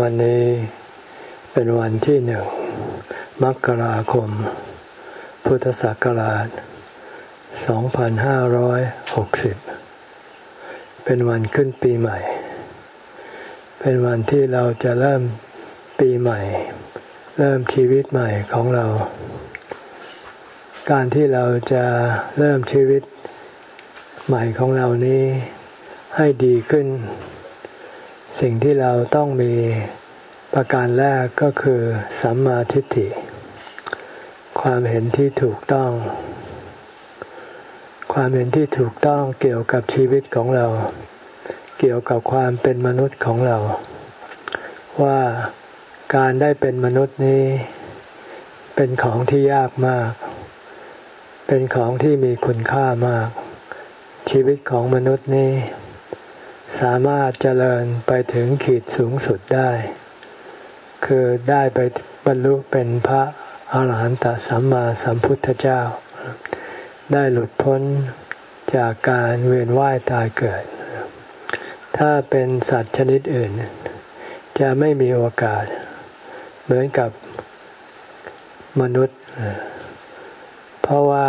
วันนี้เป็นวันที่หนึ่งมกราคม พุทธศักราช 2560 เป็นวันขึ้นปีใหม่ เป็นวันที่เราจะเริ่มปีใหม่ เริ่มชีวิตใหม่ของเรา การที่เราจะเริ่มชีวิตใหม่ของเรานี้ให้ดีขึ้น สิ่งที่เราต้องมีประการแรกก็คือสัมมาทิฏฐิ ความเห็นที่ถูกต้อง ความเห็นที่ถูกต้องเกี่ยวกับชีวิตของเรา เกี่ยวกับความเป็นมนุษย์ของเรา ว่าการได้เป็นมนุษย์นี้ เป็นของที่ยากมาก เป็นของที่มีคุณค่ามาก ชีวิตของมนุษย์นี้ สามารถเจริญไปถึงขีดสูงสุดได้ คือได้ไปบรรลุเป็นพระอาหารหันตสัมมาสัมพุทธเจ้า ได้หลุดพ้นจากการเวียนว่ายตายเกิด ถ้าเป็นสัตว์ชนิดอื่น จะไม่มีโอกาส เหมือนกับมนุษย์ เพราะว่า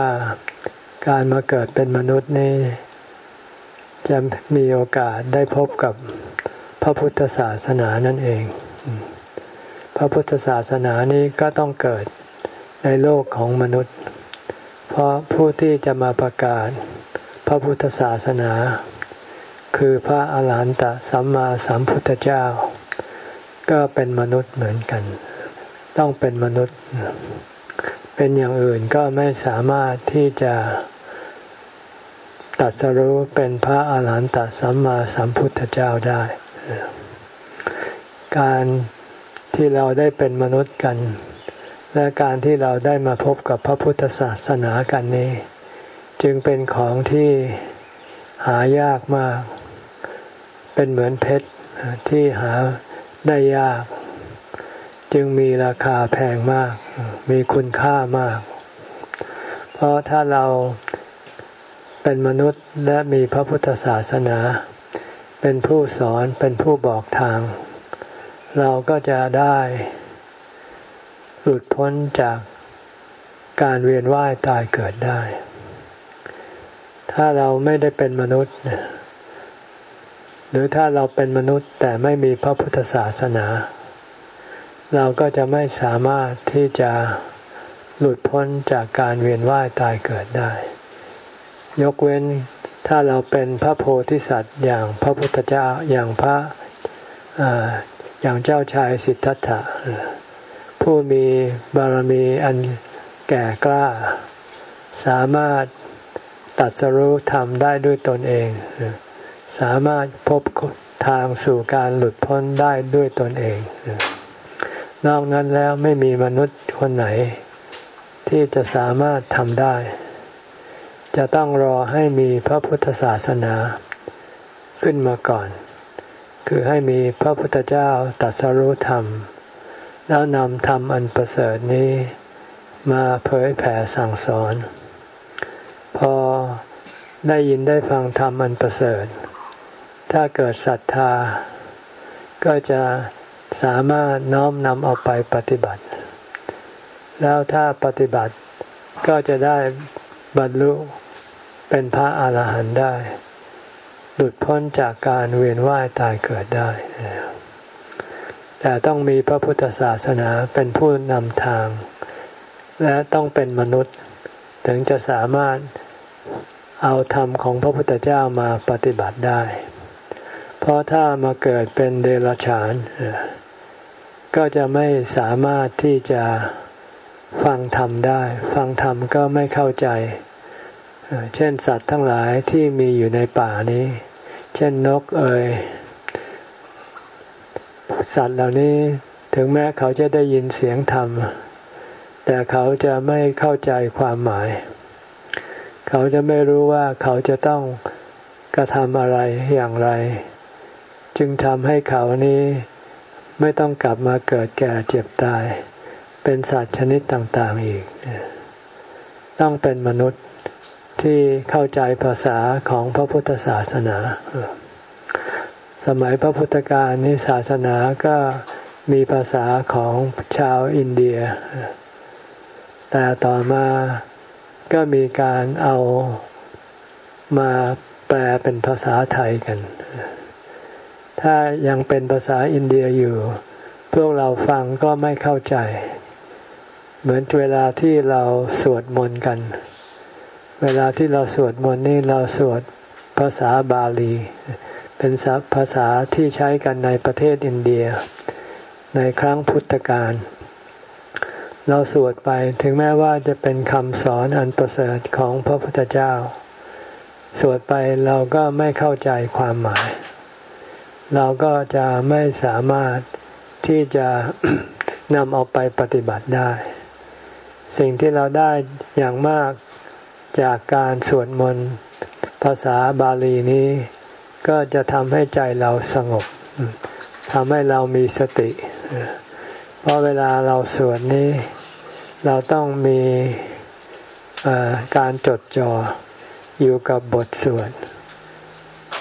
การมาเกิดเป็นมนุษย์นี่ จะมีโอกาสได้พบกับพระพุทธศาสนานั่นเอง พระพุทธศาสนานี้ก็ต้องเกิดในโลกของมนุษย์ เพราะผู้ที่จะมาประกาศพระพุทธศาสนา คือพระอาหารหันตสัมมาสัมพุทธเจ้า ก็เป็นมนุษย์เหมือนกัน ต้องเป็นมนุษย์ เป็นอย่างอื่นก็ไม่สามารถที่จะ ตัดสรู้เป็นพระอาหารหันตสัมมาสัมพุทธเจ้าได้ การที่เราได้เป็นมนุษย์กัน และการที่เราได้มาพบกับพระพุทธศาสนากันนี้ จึงเป็นของที่หายากมาก เป็นเหมือนเพชรที่หาได้ยาก จึงมีราคาแพงมาก มีคุณค่ามาก เพราะถ้าเรา เป็นมนุษย์และมีพระพุทธศาสนา เป็นผู้สอนเป็นผู้บอกทาง เราก็จะได้หลุดพ้นจากการเวียนว่ายตายเกิดได้ ถ้าเราไม่ได้เป็นมนุษย์ หรือถ้าเราเป็นมนุษย์แต่ไม่มีพระพุทธศาสนา เราก็จะไม่สามารถที่จะหลุดพ้นจากการเวียนว่ายตายเกิดได้ ยกเว้นถ้าเราเป็นพระโพธิสัตว์ อย่างพระพุทธเจ้าอย่างพระอย่างเจ้าชายสิทธัตถะผู้มีบารมีอันแก่กล้า สามารถตัดสรู้ธรรมได้ด้วยตนเอง สามารถพบทางสู่การหลุดพ้นได้ด้วยตนเอง นอกนั้นแล้วไม่มีมนุษย์คนไหน ที่จะสามารถทำได้ จะต้องรอให้มีพระพุทธศาสนาขึ้นมาก่อน คือให้มีพระพุทธเจ้าตัดสรุธรรม แล้วนำธรรมอันประเสริฐนี้มาเผยแผ่สั่งสอน พอได้ยินได้ฟังธรรมอันประเสริฐ ถ้าเกิดศรัทธา ก็จะสามารถน้อมนำเอาไปปฏิบัติ แล้วถ้าปฏิบัติก็จะได้บรรลุ เป็นพระอาหารหันต์ได้ หลุดพ้นจากการเวียนว่ายตายเกิดได้ แต่ต้องมีพระพุทธศาสนาเป็นผู้นำทาง และต้องเป็นมนุษย์ ถึงจะสามารถเอาธรรมของพระพุทธเจ้ามาปฏิบัติได้ เพราะถ้ามาเกิดเป็นเดรัจฉาน ก็จะไม่สามารถที่จะฟังธรรมได้ ฟังธรรมก็ไม่เข้าใจ เช่นสัตว์ทั้งหลายที่มีอยู่ในป่านี้ เช่นนกเอ่ยสัตว์เหล่านี้ถึงแม้เขาจะได้ยินเสียงธรรม แต่เขาจะไม่เข้าใจความหมาย เขาจะไม่รู้ว่าเขาจะต้องกระทำอะไรอย่างไร จึงทำให้เขานี้ไม่ต้องกลับมาเกิดแก่เจ็บตาย เป็นสัตว์ชนิดต่างๆอีก ต้องเป็นมนุษย์ ที่เข้าใจภาษาของพระพุทธศาสนา สมัยพระพุทธการนี้ศาสนาก็มีภาษาของชาวอินเดีย แต่ต่อมาก็มีการเอามาแปลเป็นภาษาไทยกัน ถ้ายังเป็นภาษาอินเดียอยู่ พวกเราฟังก็ไม่เข้าใจ เหมือนเวลาที่เราสวดมนต์กัน เวลาที่เราสวดมนต์นี่เราสวดภาษาบาลี เป็นภาษาที่ใช้กันในประเทศอินเดีย ในครั้งพุทธกาลเราสวดไปถึงแม้ว่าจะเป็นคำสอนอันประเสริฐของพระพุทธเจ้า สวดไปเราก็ไม่เข้าใจความหมาย เราก็จะไม่สามารถที่จะนำเอาไปปฏิบัติได้ สิ่งที่เราได้อย่างมาก จากการสวดมนต์ภาษาบาลีนี้ ก็จะทำให้ใจเราสงบทำให้เรามีสติ เพราะเวลาเราสวดนี้ เราต้องมีการจดจ่ออยู่กับบทสวด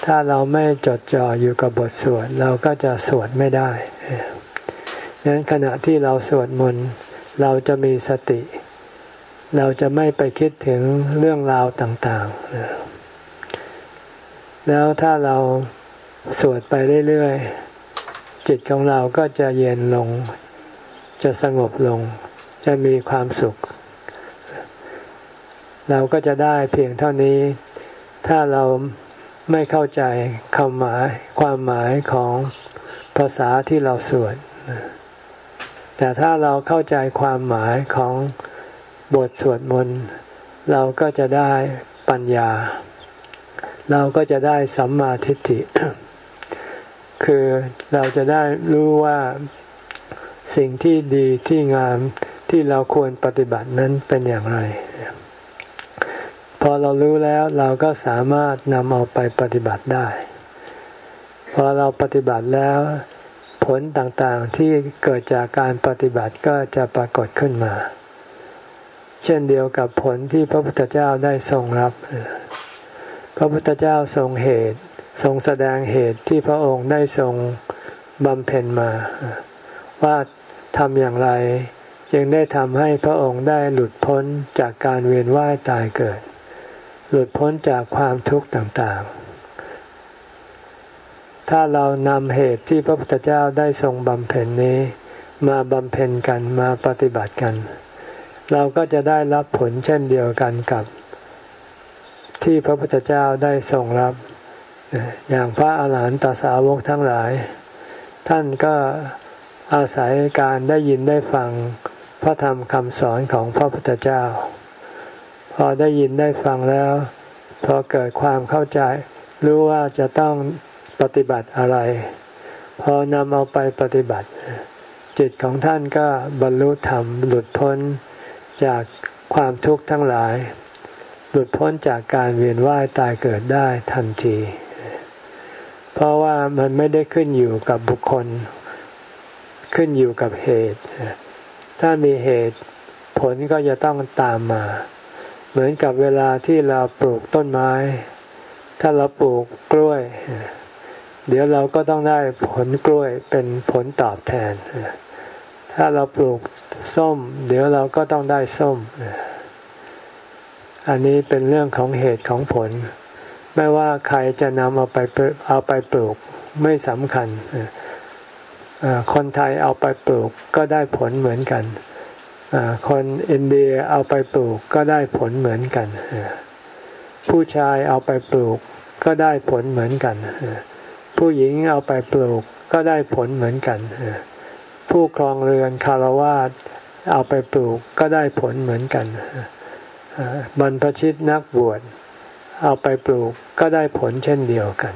ถ้าเราไม่จดจ่ออยู่กับบทสวด เราก็จะสวดไม่ได้ดังนั้นขณะที่เราสวดมนต์เราจะมีสติ เราจะไม่ไปคิดถึงเรื่องราวต่างๆ แล้วถ้าเราสวดไปเรื่อยๆ จิตของเราก็จะเย็นลง จะสงบลง จะมีความสุข เราก็จะได้เพียงเท่านี้ ถ้าเราไม่เข้าใจคำหมายความหมายของภาษาที่เราสวด แต่ถ้าเราเข้าใจความหมายของ บทสวดมนต์เราก็จะได้ปัญญา เราก็จะได้สัมมาทิฏฐิ คือเราจะได้รู้ว่าสิ่งที่ดีที่งามที่เราควรปฏิบัตินั้นเป็นอย่างไร พอเรารู้แล้วเราก็สามารถนำเอาไปปฏิบัติได้ พอเราปฏิบัติแล้วผลต่างๆที่เกิดจากการปฏิบัติก็จะปรากฏขึ้นมา เช่นเดียวกับผลที่พระพุทธเจ้าได้ทรงรับ พระพุทธเจ้าทรงเหตุ ทรงแสดงเหตุที่พระองค์ได้ทรงบำเพ็ญมา ว่าทำอย่างไร จึงได้ทำให้พระองค์ได้หลุดพ้นจากการเวียนว่ายตายเกิด หลุดพ้นจากความทุกข์ต่างๆ ถ้าเรานำเหตุที่พระพุทธเจ้าได้ทรงบำเพ็ญนี้ มาบำเพ็ญกันมาปฏิบัติกัน เราก็จะได้รับผลเช่นเดียวกันกับ ที่พระพุทธเจ้าได้ทรงรับ อย่างพระอาหารหันตสาวกทั้งหลาย ท่านก็อาศัยการได้ยินได้ฟังพระธรรมคำสอนของพระพุทธเจ้า พอได้ยินได้ฟังแล้ว พอเกิดความเข้าใจ รู้ว่าจะต้องปฏิบัติอะไร พอนำเอาไปปฏิบัติ จิตของท่านก็บรรลุธรรมหลุดพ้น จากความทุกข์ทั้งหลาย หลุดพ้นจากการเวียนว่ายตายเกิดได้ทันที เพราะว่ามันไม่ได้ขึ้นอยู่กับบุคคล ขึ้นอยู่กับเหตุ ถ้ามีเหตุผลก็จะต้องตามมา เหมือนกับเวลาที่เราปลูกต้นไม้ ถ้าเราปลูกกล้วย เดี๋ยวเราก็ต้องได้ผลกล้วยเป็นผลตอบแทน ถ้าเราปลูก ส้ม เดี๋ยวเราก็ต้องได้ส้ม อันนี้เป็นเรื่องของเหตุของผล ไม่ว่าใครจะนำเอาไปเอาไปปลูกไม่สำคัญ คนไทยเอาไปปลูกก็ได้ผลเหมือนกันคนอินเดียเอาไปปลูกก็ได้ผลเหมือนกัน ผู้ชายเอาไปปลูกก็ได้ผลเหมือนกัน ผู้หญิงเอาไปปลูกก็ได้ผลเหมือนกัน ผู้ครองเรือนคารวาสเอาไปปลูกก็ได้ผลเหมือนกันบรรพชิตนักบวชเอาไปปลูกก็ได้ผลเช่นเดียวกัน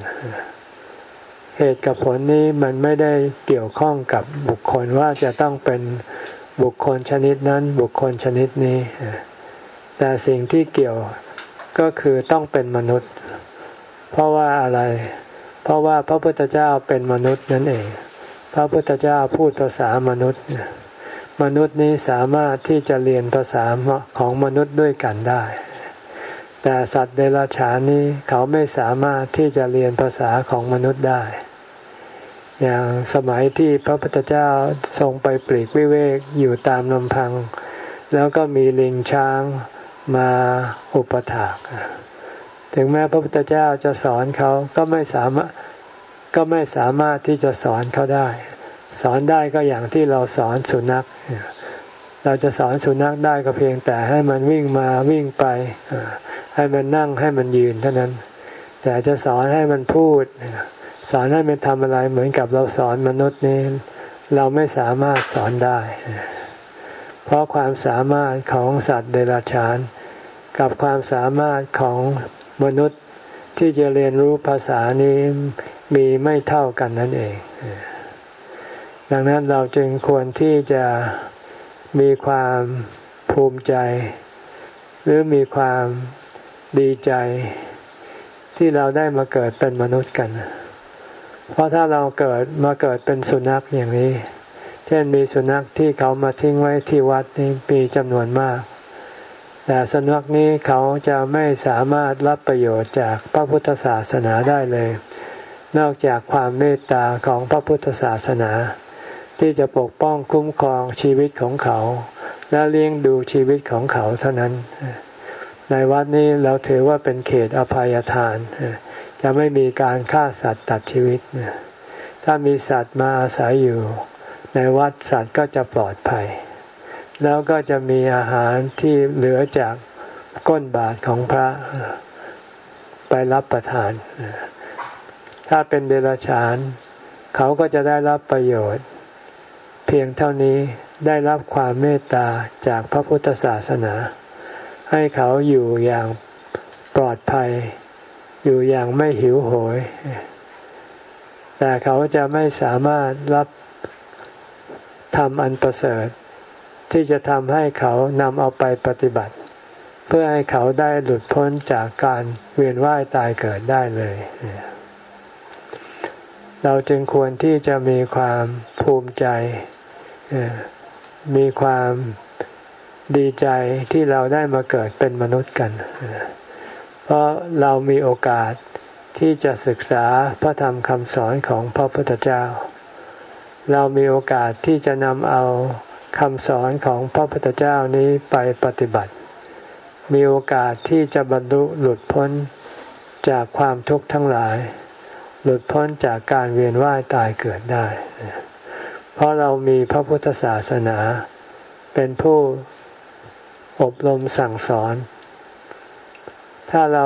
เหตุกับผลนี้มันไม่ได้เกี่ยวข้องกับบุคคลว่าจะต้องเป็นบุคคลชนิดนั้นบุคคลชนิดนี้ แต่สิ่งที่เกี่ยวก็คือต้องเป็นมนุษย์ เพราะว่าอะไร เพราะว่าพระพุทธเจ้าเป็นมนุษย์นั่นเอง พระพุทธเจ้าพูดภาษามนุษย์ มนุษย์นี้สามารถที่จะเรียนภาษาของมนุษย์ด้วยกันได้ แต่สัตว์เดรัจฉานนี้เขาไม่สามารถที่จะเรียนภาษาของมนุษย์ได้ อย่างสมัยที่พระพุทธเจ้าทรงไปปลีกวิเวกอยู่ตามลำพัง แล้วก็มีลิงช้างมาอุปถากถึงแม้พระพุทธเจ้าจะสอนเขาก็ไม่สามารถ ก็ไม่สามารถที่จะสอนเขาได้ สอนได้ก็อย่างที่เราสอนสุนัข เราจะสอนสุนัขได้ก็เพียงแต่ให้มันวิ่งมาวิ่งไป ให้มันนั่งให้มันยืนเท่านั้น แต่จะสอนให้มันพูด สอนให้มันทำอะไรเหมือนกับเราสอนมนุษย์นี่เราไม่สามารถสอนได้ เพราะความสามารถของสัตว์เดรัจฉาน กับความสามารถของมนุษย์ที่จะเรียนรู้ภาษานี้ มีไม่เท่ากันนั่นเอง ดังนั้นเราจึงควรที่จะมีความภูมิใจ หรือมีความดีใจ ที่เราได้มาเกิดเป็นมนุษย์กัน เพราะถ้าเราเกิดมาเกิดเป็นสุนัขอย่างนี้ เช่นมีสุนัขที่เขามาทิ้งไว้ที่วัดนี่มีจำนวนมากแต่สุนัขนี้เขาจะไม่สามารถรับประโยชน์จากพระพุทธศาสนาได้เลย นอกจากความเมตตาของพระพุทธศาสนา ที่จะปกป้องคุ้มครองชีวิตของเขา และเลี้ยงดูชีวิตของเขาเท่านั้น ในวัดนี้เราถือว่าเป็นเขตอภัยทาน จะไม่มีการฆ่าสัตว์ตัดชีวิต ถ้ามีสัตว์มาอาศัยอยู่ ในวัดสัตว์ก็จะปลอดภัย แล้วก็จะมีอาหารที่เหลือจากก้นบาทของพระไปรับประทาน ถ้าเป็นเดรัจฉาน เขาก็จะได้รับประโยชน์ เพียงเท่านี้ได้รับความเมตตาจากพระพุทธศาสนา ให้เขาอยู่อย่างปลอดภัย อยู่อย่างไม่หิวโหย แต่เขาจะไม่สามารถรับทำอันประเสริฐ ที่จะทำให้เขานำเอาไปปฏิบัติ เพื่อให้เขาได้หลุดพ้นจากการเวียนว่ายตายเกิดได้เลย เราจึงควรที่จะมีความภูมิใจ มีความดีใจที่เราได้มาเกิดเป็นมนุษย์กัน เพราะเรามีโอกาสที่จะศึกษาพระธรรมคำสอนของพระพุทธเจ้า เรามีโอกาสที่จะนำเอาคำสอนของพระพุทธเจ้านี้ไปปฏิบัติ มีโอกาสที่จะบรรลุหลุดพ้นจากความทุกข์ทั้งหลาย หลุดพ้นจากการเวียนว่ายตายเกิดได้ เพราะเรามีพระพุทธศาสนา เป็นผู้อบรมสั่งสอน ถ้าเรา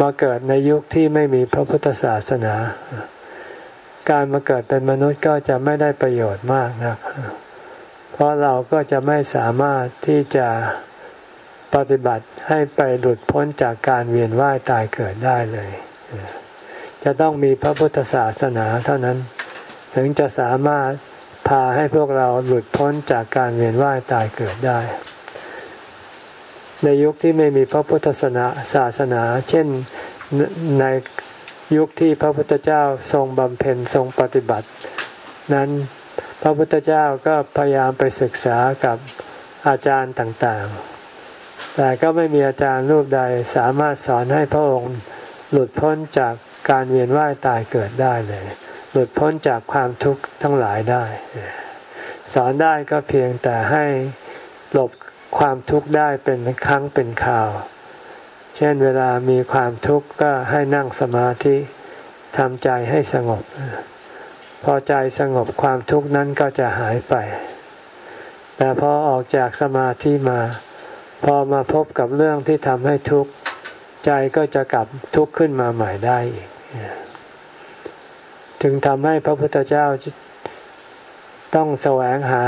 มาเกิดในยุคที่ไม่มีพระพุทธศาสนา การมาเกิดเป็นมนุษย์ก็จะไม่ได้ประโยชน์มากนะเพราะเราก็จะไม่สามารถที่จะปฏิบัติให้ไปหลุดพ้นจากการเวียนว่ายตายเกิดได้เลย จะต้องมีพระพุทธศาสนาเท่านั้น ถึงจะสามารถพาให้พวกเราหลุดพ้นจากการเวียนว่ายตายเกิดได้ ในยุคที่ไม่มีพระพุทธศาสนาศาสนา เช่นในยุคที่พระพุทธเจ้าทรงบำเพ็ญทรงปฏิบัติ นั้นพระพุทธเจ้าก็พยายามไปศึกษากับอาจารย์ต่างๆ แต่ก็ไม่มีอาจารย์รูปใดสามารถสอนให้พระองค์หลุดพ้นจาก การเวียนว่ายตายเกิดได้เลย หลุดพ้นจากความทุกข์ทั้งหลายได้ สอนได้ก็เพียงแต่ให้หลบความทุกข์ได้เป็นครั้งเป็นคราว เช่นเวลามีความทุกข์ก็ให้นั่งสมาธิทำใจให้สงบ พอใจสงบความทุกข์นั้นก็จะหายไป แต่พอออกจากสมาธิมา พอมาพบกับเรื่องที่ทำให้ทุกข์ ใจก็จะกลับทุกข์ขึ้นมาใหม่ได้อีก ถึงทำให้พระพุทธเจ้าต้องแสวงหา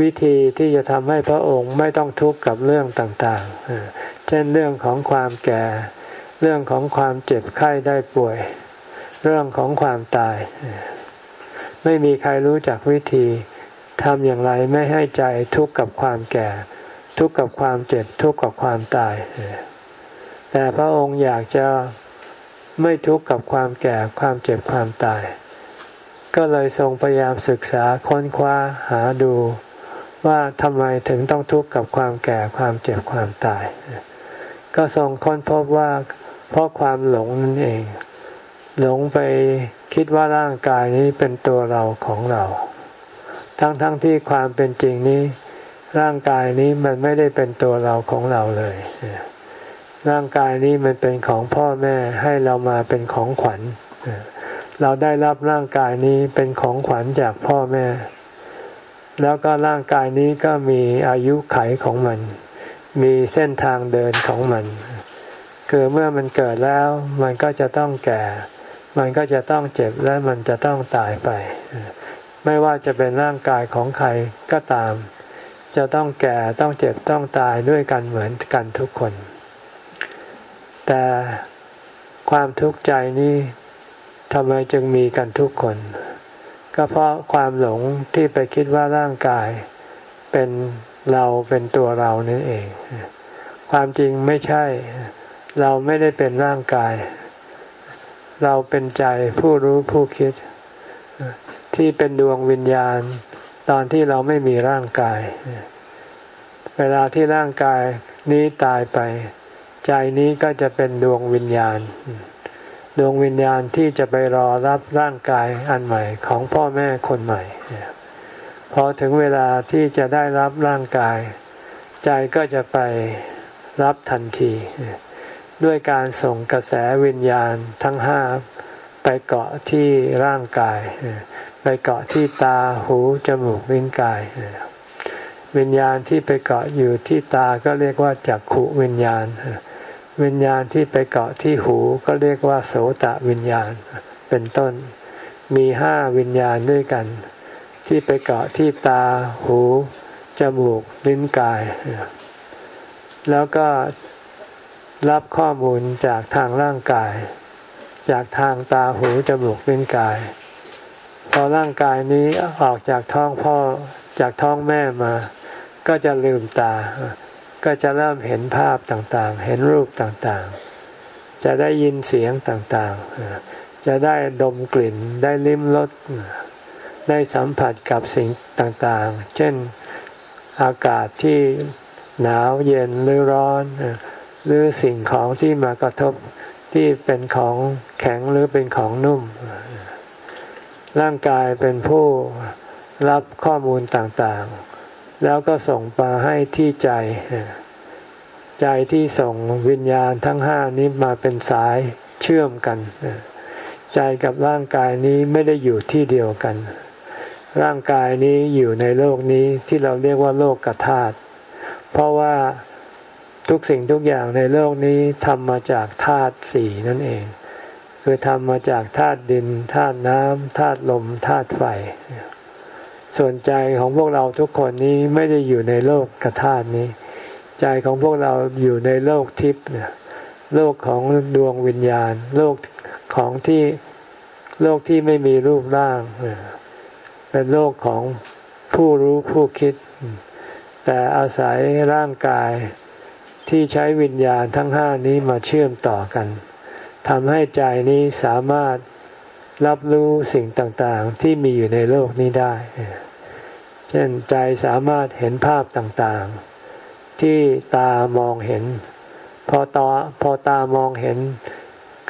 วิธีที่จะทำให้พระองค์ไม่ต้องทุกข์กับเรื่องต่างๆ เช่นเรื่องของความแก่ เรื่องของความเจ็บไข้ได้ป่วย เรื่องของความตาย ไม่มีใครรู้จักวิธีทำอย่างไรไม่ให้ใจทุกข์กับความแก่ ทุกข์กับความเจ็บทุกข์กับความตาย แต่พระองค์อยากจะ ไม่ทุกข์กับความแก่ความเจ็บความตาย ก็เลยทรงพยายามศึกษาค้นคว้าหาดู ว่าทำไมถึงต้องทุกข์กับความแก่ความเจ็บความตาย ก็ทรงค้นพบว่า เพราะความหลงนั่นเอง หลงไปคิดว่าร่างกายนี้เป็นตัวเราของเรา ทั้งๆทที่ความเป็นจริงนี้ ร่างกายนี้มันไม่ได้เป็นตัวเราของเราเลย ร่างกายนี้มันเป็นของพ่อแม่ให้เรามาเป็นของขวัญ เราได้รับร่างกายนี้เป็นของขวัญจากพ่อแม่ แล้วก็ร่างกายนี้ก็มีอายุไขของมัน มีเส้นทางเดินของมัน คือเมื่อมันเกิดแล้วมันก็จะต้องแก่ มันก็จะต้องเจ็บและมันจะต้องตายไป ไม่ว่าจะเป็นร่างกายของใครก็ตาม จะต้องแก่ต้องเจ็บต้องตายด้วยกันเหมือนกันทุกคน แต่ความทุกข์ใจนี้ทำไมจึงมีกันทุกคน ก็เพราะความหลงที่ไปคิดว่าร่างกาย เป็นเราเป็นตัวเรานั่นเอง ความจริงไม่ใช่ เราไม่ได้เป็นร่างกาย เราเป็นใจผู้รู้ผู้คิด ที่เป็นดวงวิญญาณ ตอนที่เราไม่มีร่างกาย เวลาที่ร่างกายนี้ตายไป ใจนี้ก็จะเป็นดวงวิญญาณ ดวงวิญญาณที่จะไปรอรับร่างกายอันใหม่ของพ่อแม่คนใหม่พอถึงเวลาที่จะได้รับร่างกาย ใจก็จะไปรับทันที ด้วยการส่งกระแสวิญญาณทั้งห้าไปเกาะที่ร่างกาย ไปเกาะที่ตาหูจมูกลิ้นกาย วิญญาณที่ไปเกาะอยู่ที่ตาก็เรียกว่าจักขุวิญญาณ วิญญาณที่ไปเกาะที่หูก็เรียกว่า โสตะวิญญาณเป็นต้น มีห้าวิญญาณด้วยกัน ที่ไปเกาะที่ตา หู จมูก ลิ้นกาย แล้วก็รับข้อมูลจากทางร่างกาย จากทางตา หู จมูก ลิ้นกาย พอร่างกายนี้ออกจากท้องพ่อจากท้องแม่มา ก็จะลืมตา ก็จะเริ่มเห็นภาพต่างๆ เห็นรูปต่างๆ จะได้ยินเสียงต่างๆ จะได้ดมกลิ่น ได้ลิ้มรส ได้สัมผัสกับสิ่งต่างๆ เช่นอากาศที่หนาวเย็นหรือร้อน หรือสิ่งของที่มากระทบที่เป็นของแข็งหรือเป็นของนุ่ม ร่างกายเป็นผู้รับข้อมูลต่างๆ แล้วก็ส่งมาให้ที่ใจ ใจที่ส่งวิญญาณทั้งห้านี้มาเป็นสายเชื่อมกัน ใจกับร่างกายนี้ไม่ได้อยู่ที่เดียวกัน ร่างกายนี้อยู่ในโลกนี้ที่เราเรียกว่าโลกกธาตุเพราะว่าทุกสิ่งทุกอย่างในโลกนี้ทำมาจากธาตุสี่นั่นเอง คือทำมาจากธาตุดินธาตุน้ำธาตุลมธาตุไฟ ส่วนใจของพวกเราทุกคนนี้ไม่ได้อยู่ในโลกกธาตุนี้ ใจของพวกเราอยู่ในโลกทิพย์โลกของดวงวิญญาณ โลกของที่โลกที่ไม่มีรูปร่าง เป็นโลกของผู้รู้ผู้คิด แต่อาศัยร่างกายที่ใช้วิญญาณทั้งห้านี้มาเชื่อมต่อกันทำให้ใจนี้สามารถ รับรู้สิ่งต่างๆ ที่มีอยู่ในโลกนี้ได้ เช่นใจสามารถเห็นภาพต่างๆ ที่ตามองเห็น พอตาพอตามองเห็น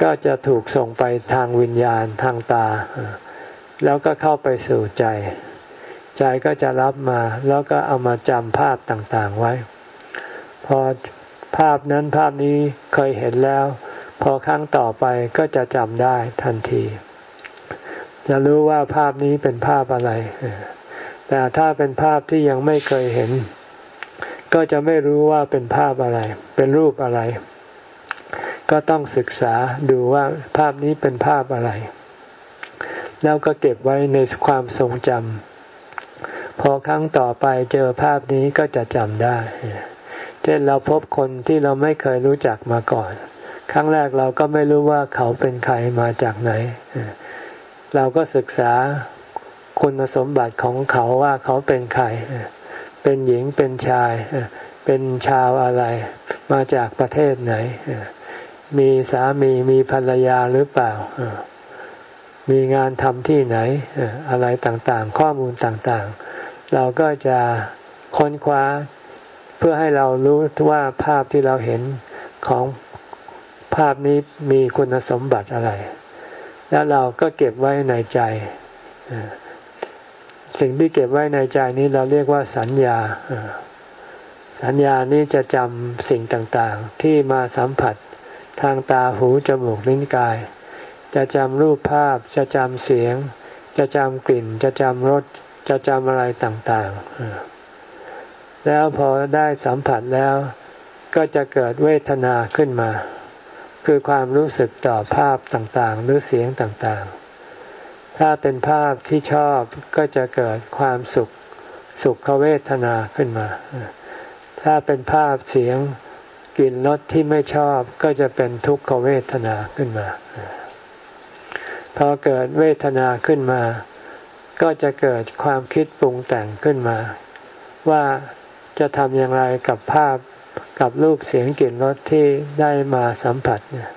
ก็จะถูกส่งไปทางวิญญาณทางตา แล้วก็เข้าไปสู่ใจ ใจก็จะรับมาแล้วก็เอามาจำภาพต่างๆไว้ พอภาพนั้นภาพนี้เคยเห็นแล้ว พอครั้งต่อไปก็จะจำได้ทันที จะรู้ว่าภาพนี้เป็นภาพอะไร แต่ถ้าเป็นภาพที่ยังไม่เคยเห็น ก็จะไม่รู้ว่าเป็นภาพอะไร เป็นรูปอะไร ก็ต้องศึกษาดูว่าภาพนี้เป็นภาพอะไร แล้วก็เก็บไว้ในความทรงจำพอครั้งต่อไปเจอภาพนี้ก็จะจำได้เช่นเราพบคนที่เราไม่เคยรู้จักมาก่อน ครั้งแรกเราก็ไม่รู้ว่าเขาเป็นใครมาจากไหน เราก็ศึกษาคุณสมบัติของเขาว่าเขาเป็นใคร เป็นหญิงเป็นชาย เป็นชาวอะไร มาจากประเทศไหน มีสามีมีภรรยาหรือเปล่า มีงานทำที่ไหน อะไรต่างๆ ข้อมูลต่างๆ เราก็จะค้นคว้าเพื่อให้เรารู้ว่าภาพที่เราเห็นของภาพนี้มีคุณสมบัติอะไร แล้วเราก็เก็บไว้ในใจ สิ่งที่เก็บไว้ในใจนี้เราเรียกว่าสัญญา สัญญานี้จะจำสิ่งต่างๆ ที่มาสัมผัสทางตาหูจมูกลิ้นกาย จะจำรูปภาพ จะจำเสียง จะจำกลิ่น จะจำรส จะจำอะไรต่างๆ แล้วพอได้สัมผัสแล้วก็จะเกิดเวทนาขึ้นมา คือความรู้สึกต่อภาพต่างๆ หรือเสียงต่างๆ ถ้าเป็นภาพที่ชอบก็จะเกิดความสุขสุขเวทนาขึ้นมา ถ้าเป็นภาพเสียงกลิ่นรสที่ไม่ชอบก็จะเป็นทุกขเวทนาขึ้นมา พอเกิดเวทนาขึ้นมา ก็จะเกิดความคิดปรุงแต่งขึ้นมา ว่าจะทำอย่างไรกับภาพ กับรูปเสียงกลิ่นรสที่ได้มาสัมผัสเนี่ย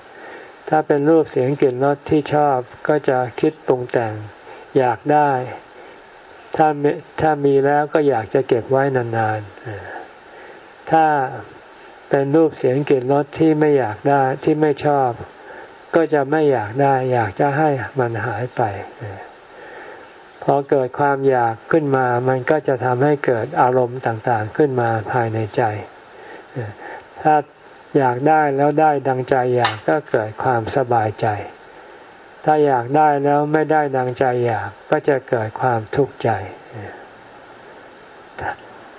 ถ้าเป็นรูปเสียงกลิ่นรสที่ชอบก็จะคิดปรุงแต่งอยากได้ ถ้าถ้ามีแล้วก็อยากจะเก็บไว้นานๆ ถ้าเป็นรูปเสียงกลิ่นรสที่ไม่อยากได้ที่ไม่ชอบ ก็จะไม่อยากได้ อยากจะให้มันหายไป พอเกิดความอยากขึ้นมา มันก็จะทำให้เกิดอารมณ์ต่างๆขึ้นมาภายในใจ ถ้าอยากได้แล้วได้ดังใจอยากก็เกิดความสบายใจ ถ้าอยากได้แล้วไม่ได้ดังใจอยากก็จะเกิดความทุกข์ใจ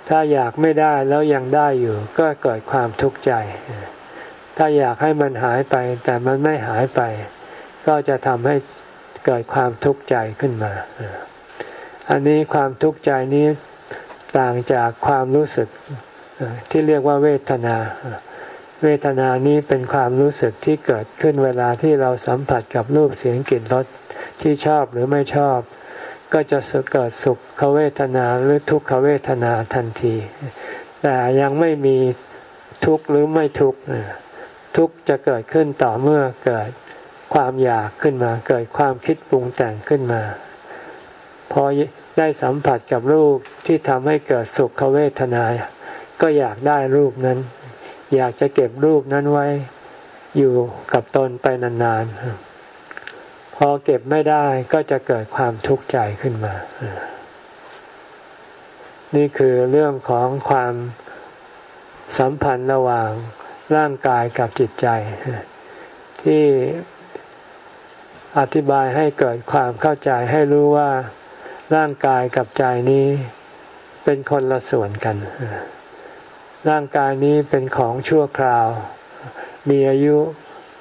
ถ้าอยากไม่ได้แล้วยังได้อยู่ ก็เกิดความทุกข์ใจ ถ้าอยากให้มันหายไป แต่มันไม่หายไป ก็จะทำให้เกิดความทุกข์ใจขึ้นมา อันนี้ความทุกข์ใจนี้ต่างจากความรู้สึก ที่เรียกว่าเวทนา เวทนานี้เป็นความรู้สึกที่เกิดขึ้นเวลาที่เราสัมผัสกับรูปเสียงกลิ่นรสที่ชอบหรือไม่ชอบ ก็จะเกิดสุขเวทนาหรือทุกขเวทนาทันที แต่ยังไม่มีทุกข์หรือไม่ทุกข์ทุกข์จะเกิดขึ้นต่อเมื่อเกิดความอยากขึ้นมา เกิดความคิดปรุงแต่งขึ้นมา พอได้สัมผัสกับรูปที่ทำให้เกิดสุขเวทนา ก็อยากได้รูปนั้น อยากจะเก็บรูปนั้นไว้อยู่กับตนไปนานๆ พอเก็บไม่ได้ก็จะเกิดความทุกข์ใจขึ้นมา นี่คือเรื่องของความสัมพันธ์ระหว่างร่างกายกับจิตใจ ที่อธิบายให้เกิดความเข้าใจให้รู้ว่าร่างกายกับใจนี้เป็นคนละส่วนกัน ร่างกายนี้เป็นของชั่วคราว มีอายุ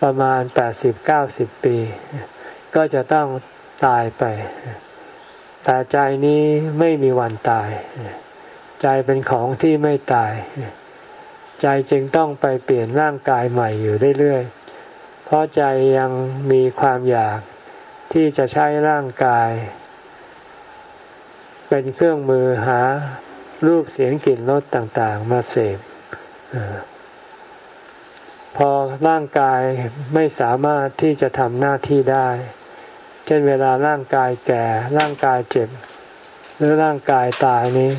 ประมาณแปดสิบเก้าสิบปี ก็จะต้องตายไป แต่ใจนี้ไม่มีวันตาย ใจเป็นของที่ไม่ตาย ใจจึงต้องไปเปลี่ยนร่างกายใหม่อยู่เรื่อยๆ เพราะใจยังมีความอยากที่จะใช้ร่างกาย เป็นเครื่องมือหา รูปเสียงกลิ่นรสต่างๆ มาเสพพอร่างกายไม่สามารถที่จะทำหน้าที่ได้ เช่นเวลาร่างกายแก่ ร่างกายเจ็บ หรือร่างกายตายนี้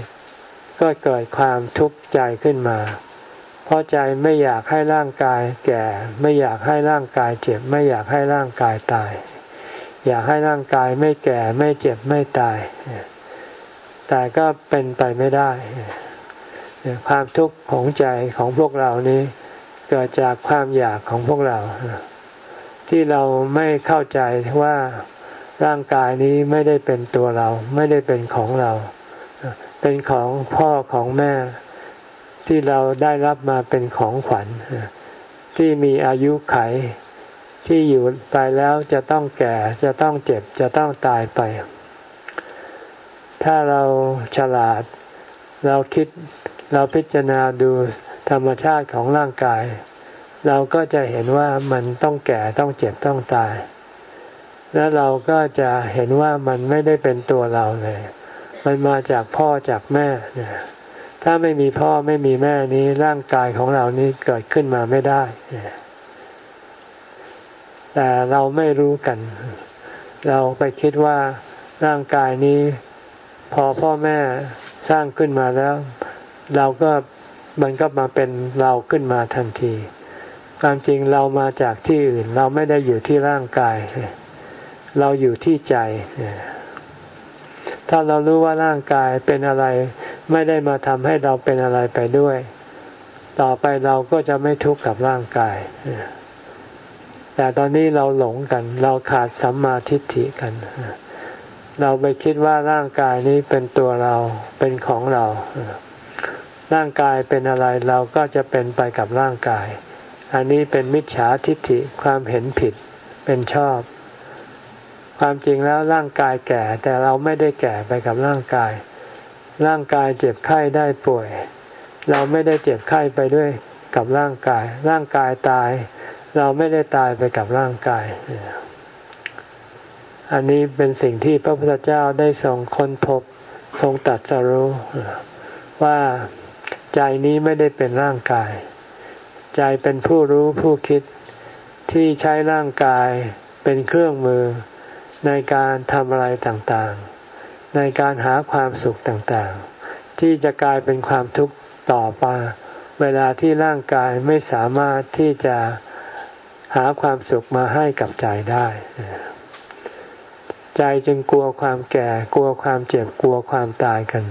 ก็เกิดความทุกข์ใจขึ้นมา เพราะใจไม่อยากให้ร่างกายแก่ ไม่อยากให้ร่างกายเจ็บ ไม่อยากให้ร่างกายตาย อยากให้ร่างกายไม่แก่ไม่เจ็บไม่ตาย แต่ก็เป็นไปไม่ได้ความทุกข์ของใจของพวกเรานี้เกิดจากความอยากของพวกเรา ที่เราไม่เข้าใจว่าร่างกายนี้ไม่ได้เป็นตัวเรา ไม่ได้เป็นของเรา เป็นของพ่อของแม่ ที่เราได้รับมาเป็นของขวัญ ที่มีอายุไข ที่อยู่ไปแล้วจะต้องแก่จะต้องเจ็บจะต้องตายไป ถ้าเราฉลาด เราคิดเราพิจารณาดูธรรมชาติของร่างกาย เราก็จะเห็นว่ามันต้องแก่ต้องเจ็บต้องตาย แล้วเราก็จะเห็นว่ามันไม่ได้เป็นตัวเราเลย มันมาจากพ่อจากแม่ถ้าไม่มีพ่อไม่มีแม่นี้ร่างกายของเรานี้เกิดขึ้นมาไม่ได้แต่เราไม่รู้กัน เราไปคิดว่าร่างกายนี้ พอพ่อแม่สร้างขึ้นมาแล้ว เราก็มันก็มาเป็นเราขึ้นมาทันที ความจริงเรามาจากที่อื่น เราไม่ได้อยู่ที่ร่างกาย เราอยู่ที่ใจ ถ้าเรารู้ว่าร่างกายเป็นอะไร ไม่ได้มาทำให้เราเป็นอะไรไปด้วย ต่อไปเราก็จะไม่ทุกข์กับร่างกาย แต่ตอนนี้เราหลงกัน เราขาดสัมมาทิฏฐิกัน เราไปคิดว่าร่างกายนี้เป็นตัวเราเป็นของเรา ร่างกายเป็นอะไรเราก็จะเป็นไปกับร่างกาย อันนี้เป็นมิจฉาทิฏฐิความเห็นผิดเป็นชอบ ความจริงแล้วร่างกายแก่แต่เราไม่ได้แก่ไปกับร่างกาย ร่างกายเจ็บไข้ได้ป่วย เราไม่ได้เจ็บไข้ไปด้วยกับร่างกาย ร่างกายตาย เราไม่ได้ตายไปกับร่างกาย อันนี้เป็นสิ่งที่พระพุทธเจ้าได้ทรงค้นพบทรงตัดสรู้ว่าใจนี้ไม่ได้เป็นร่างกาย ใจเป็นผู้รู้ผู้คิดที่ใช้ร่างกายเป็นเครื่องมือในการทำอะไรต่างๆ ในการหาความสุขต่างๆ ที่จะกลายเป็นความทุกข์ต่อไปเวลาที่ร่างกายไม่สามารถที่จะหาความสุขมาให้กับใจได้ ใจจึงกลัวความแก่ กลัวความเจ็บกลัวความตายกัน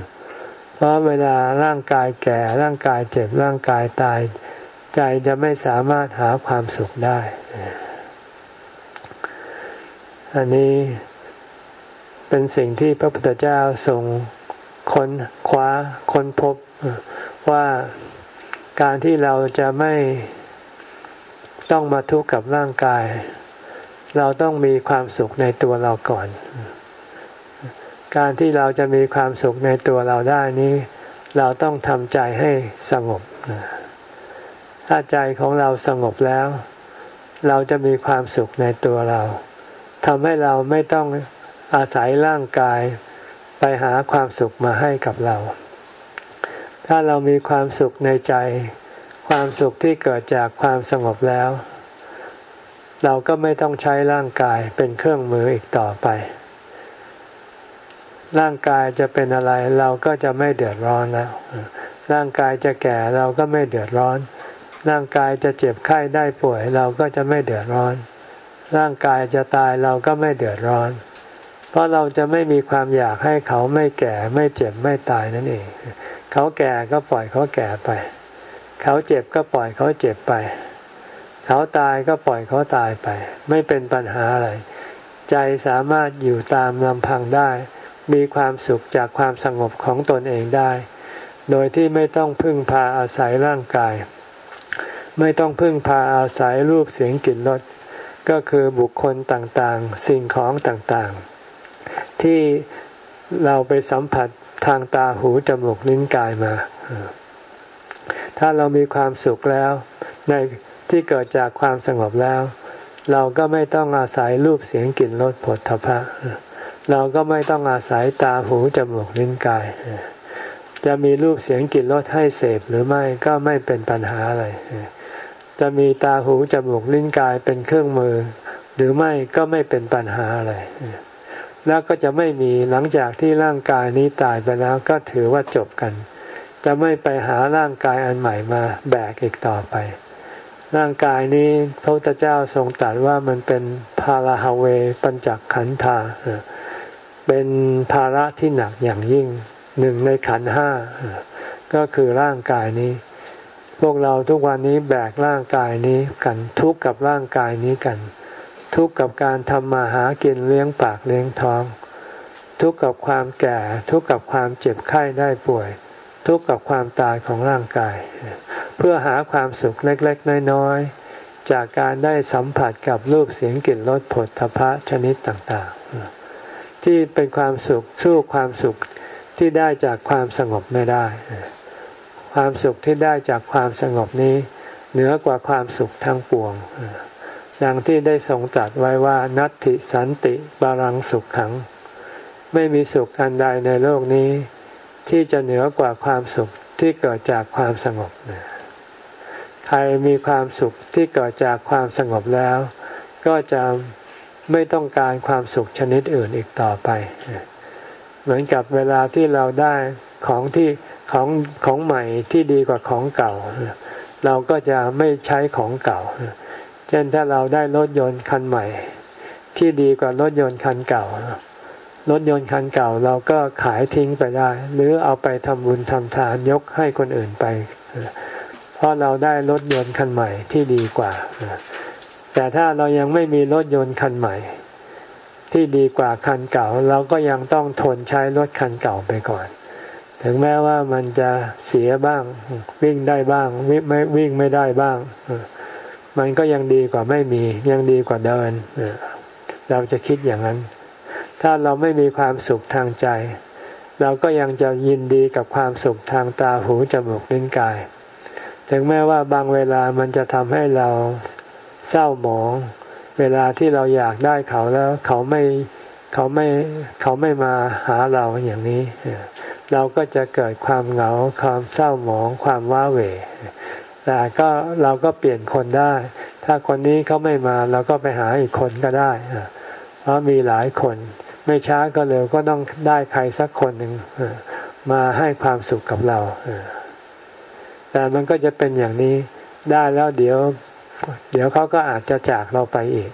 เพราะเวลาร่างกายแก่ร่างกายเจ็บร่างกายตาย ใจจะไม่สามารถหาความสุขได้ อันนี้เป็นสิ่งที่พระพุทธเจ้าทรงค้นคว้าค้นพบว่าการที่เราจะไม่ต้องมาทุกข์กับร่างกาย เราต้องมีความสุขในตัวเราก่อน การที่เราจะมีความสุขในตัวเราได้นี้ เราต้องทำใจให้สงบ ถ้าใจของเราสงบแล้ว เราจะมีความสุขในตัวเราทำให้เราไม่ต้องอาศัยร่างกายไปหาความสุขมาให้กับเรา ถ้าเรามีความสุขในใจ ความสุขที่เกิดจากความสงบแล้ว เราก็ไม่ต้องใช้ร่างกายเป็นเครื่องมืออีกต่อไป ร่างกายจะเป็นอะไรเราก็จะไม่เดือดร้อนแล้ว ร่างกายจะแก่เราก็ไม่เดือดร้อน ร่างกายจะเจ็บไข้ได้ป่วย เราก็จะไม่เดือดร้อน ร่างกายจะตายเราก็ไม่เดือดร้อน เพราะเราจะไม่มีความอยากให้เขาไม่แก่ไม่เจ็บไม่ตายนั่นเอง เขาแก่ก็ปล่อยเขาแก่ไป เขาเจ็บก็ปล่อยเขาเจ็บไป เขาตายก็ปล่อยเขาตายไป ไม่เป็นปัญหาอะไร ใจสามารถอยู่ตามลำพังได้ มีความสุขจากความสงบของตนเองได้ โดยที่ไม่ต้องพึ่งพาอาศัยร่างกาย ไม่ต้องพึ่งพาอาศัยรูปเสียงกลิ่นรสก็คือบุคคลต่างๆ สิ่งของต่างๆ ที่เราไปสัมผัสทางตาหูจมูกลิ้นกายมา ถ้าเรามีความสุขแล้วใน ที่เกิดจากความสงบแล้ว เราก็ไม่ต้องอาศัยรูปเสียงกลิ่นรสผลทพะ เราก็ไม่ต้องอาศัยตาหูจมูกลิ้นกาย จะมีรูปเสียงกลิ่นรสให้เสพหรือไม่ก็ไม่เป็นปัญหาอะไร จะมีตาหูจมูกลิ้นกายเป็นเครื่องมือ หรือไม่ก็ไม่เป็นปัญหาอะไรแล้วก็จะไม่มีหลังจากที่ร่างกายนี้ตายไปแล้วก็ถือว่าจบกัน จะไม่ไปหาร่างกายอันใหม่มาแบกอีกต่อไป ร่างกายนี้พระพุทธเจ้าทรงตรัสว่ามันเป็นภาราฮาเวปัญจขันธาเป็นภาระที่หนักอย่างยิ่งหนึ่งในขันห้าก็คือร่างกายนี้ พวกเราทุกวันนี้แบกร่างกายนี้กันทุกข์กับร่างกายนี้กัน ทุกข์กับการทำมาหากินเลี้ยงปากเลี้ยงท้อง ทุกข์กับความแก่ ทุกข์กับความเจ็บไข้ได้ป่วย ทุกข์กับความตายของร่างกาย เพื่อหาความสุขเล็กๆ น้อยๆ จากการได้สัมผัสกับรูปเสียงกลิ่นรสผลทพะชนิดต่างๆ ที่เป็นความสุขสู้ความสุขที่ได้จากความสงบไม่ได้ ความสุขที่ได้จากความสงบนี้ เหนือกว่าความสุขทั้งปวงดังที่ได้ทรงตรัสไว้ว่านัตติสันติบารังสุขขัง ไม่มีสุขอันใดในโลกนี้ ที่จะเหนือกว่าความสุขที่เกิดจากความสงบ ใครมีความสุขที่เกิดจากความสงบแล้ว ก็จะไม่ต้องการความสุขชนิดอื่นอีกต่อไป เหมือนกับเวลาที่เราได้ของที่ของของใหม่ที่ดีกว่าของเก่า เราก็จะไม่ใช้ของเก่า เช่นถ้าเราได้รถยนต์คันใหม่ ที่ดีกว่ารถยนต์คันเก่า รถยนต์คันเก่าเราก็ขายทิ้งไปได้ หรือเอาไปทำบุญทำทานยกให้คนอื่นไป เพราะเราได้รถยนต์คันใหม่ที่ดีกว่า แต่ถ้าเรายังไม่มีรถยนต์คันใหม่ ที่ดีกว่าคันเก่า เราก็ยังต้องทนใช้รถคันเก่าไปก่อน ถึงแม้ว่ามันจะเสียบ้างวิ่งได้บ้างวิ่งไม่วิ่งไม่ได้บ้าง มันก็ยังดีกว่าไม่มี ยังดีกว่าเดินเราจะคิดอย่างนั้น ถ้าเราไม่มีความสุขทางใจ เราก็ยังจะยินดีกับความสุขทางตาหูจมูกลิ้นกาย ถึงแม้ว่าบางเวลามันจะทำให้เราเศร้าหมอง เวลาที่เราอยากได้เขาแล้วเขาไม่เขาไม่เขาไม่มาหาเราอย่างนี้ เราก็จะเกิดความเหงาความเศร้าหมองความว้าเหวแต่ก็เราก็เปลี่ยนคนได้ ถ้าคนนี้เขาไม่มาเราก็ไปหาอีกคนก็ได้เพราะมีหลายคน ไม่ช้าก็เร็วก็ต้องได้ใครสักคนหนึ่งมาให้ความสุขกับเราแต่มันก็จะเป็นอย่างนี้ได้แล้วเดี๋ยว เดี๋ยวเขาก็อาจจะจากเราไปอีก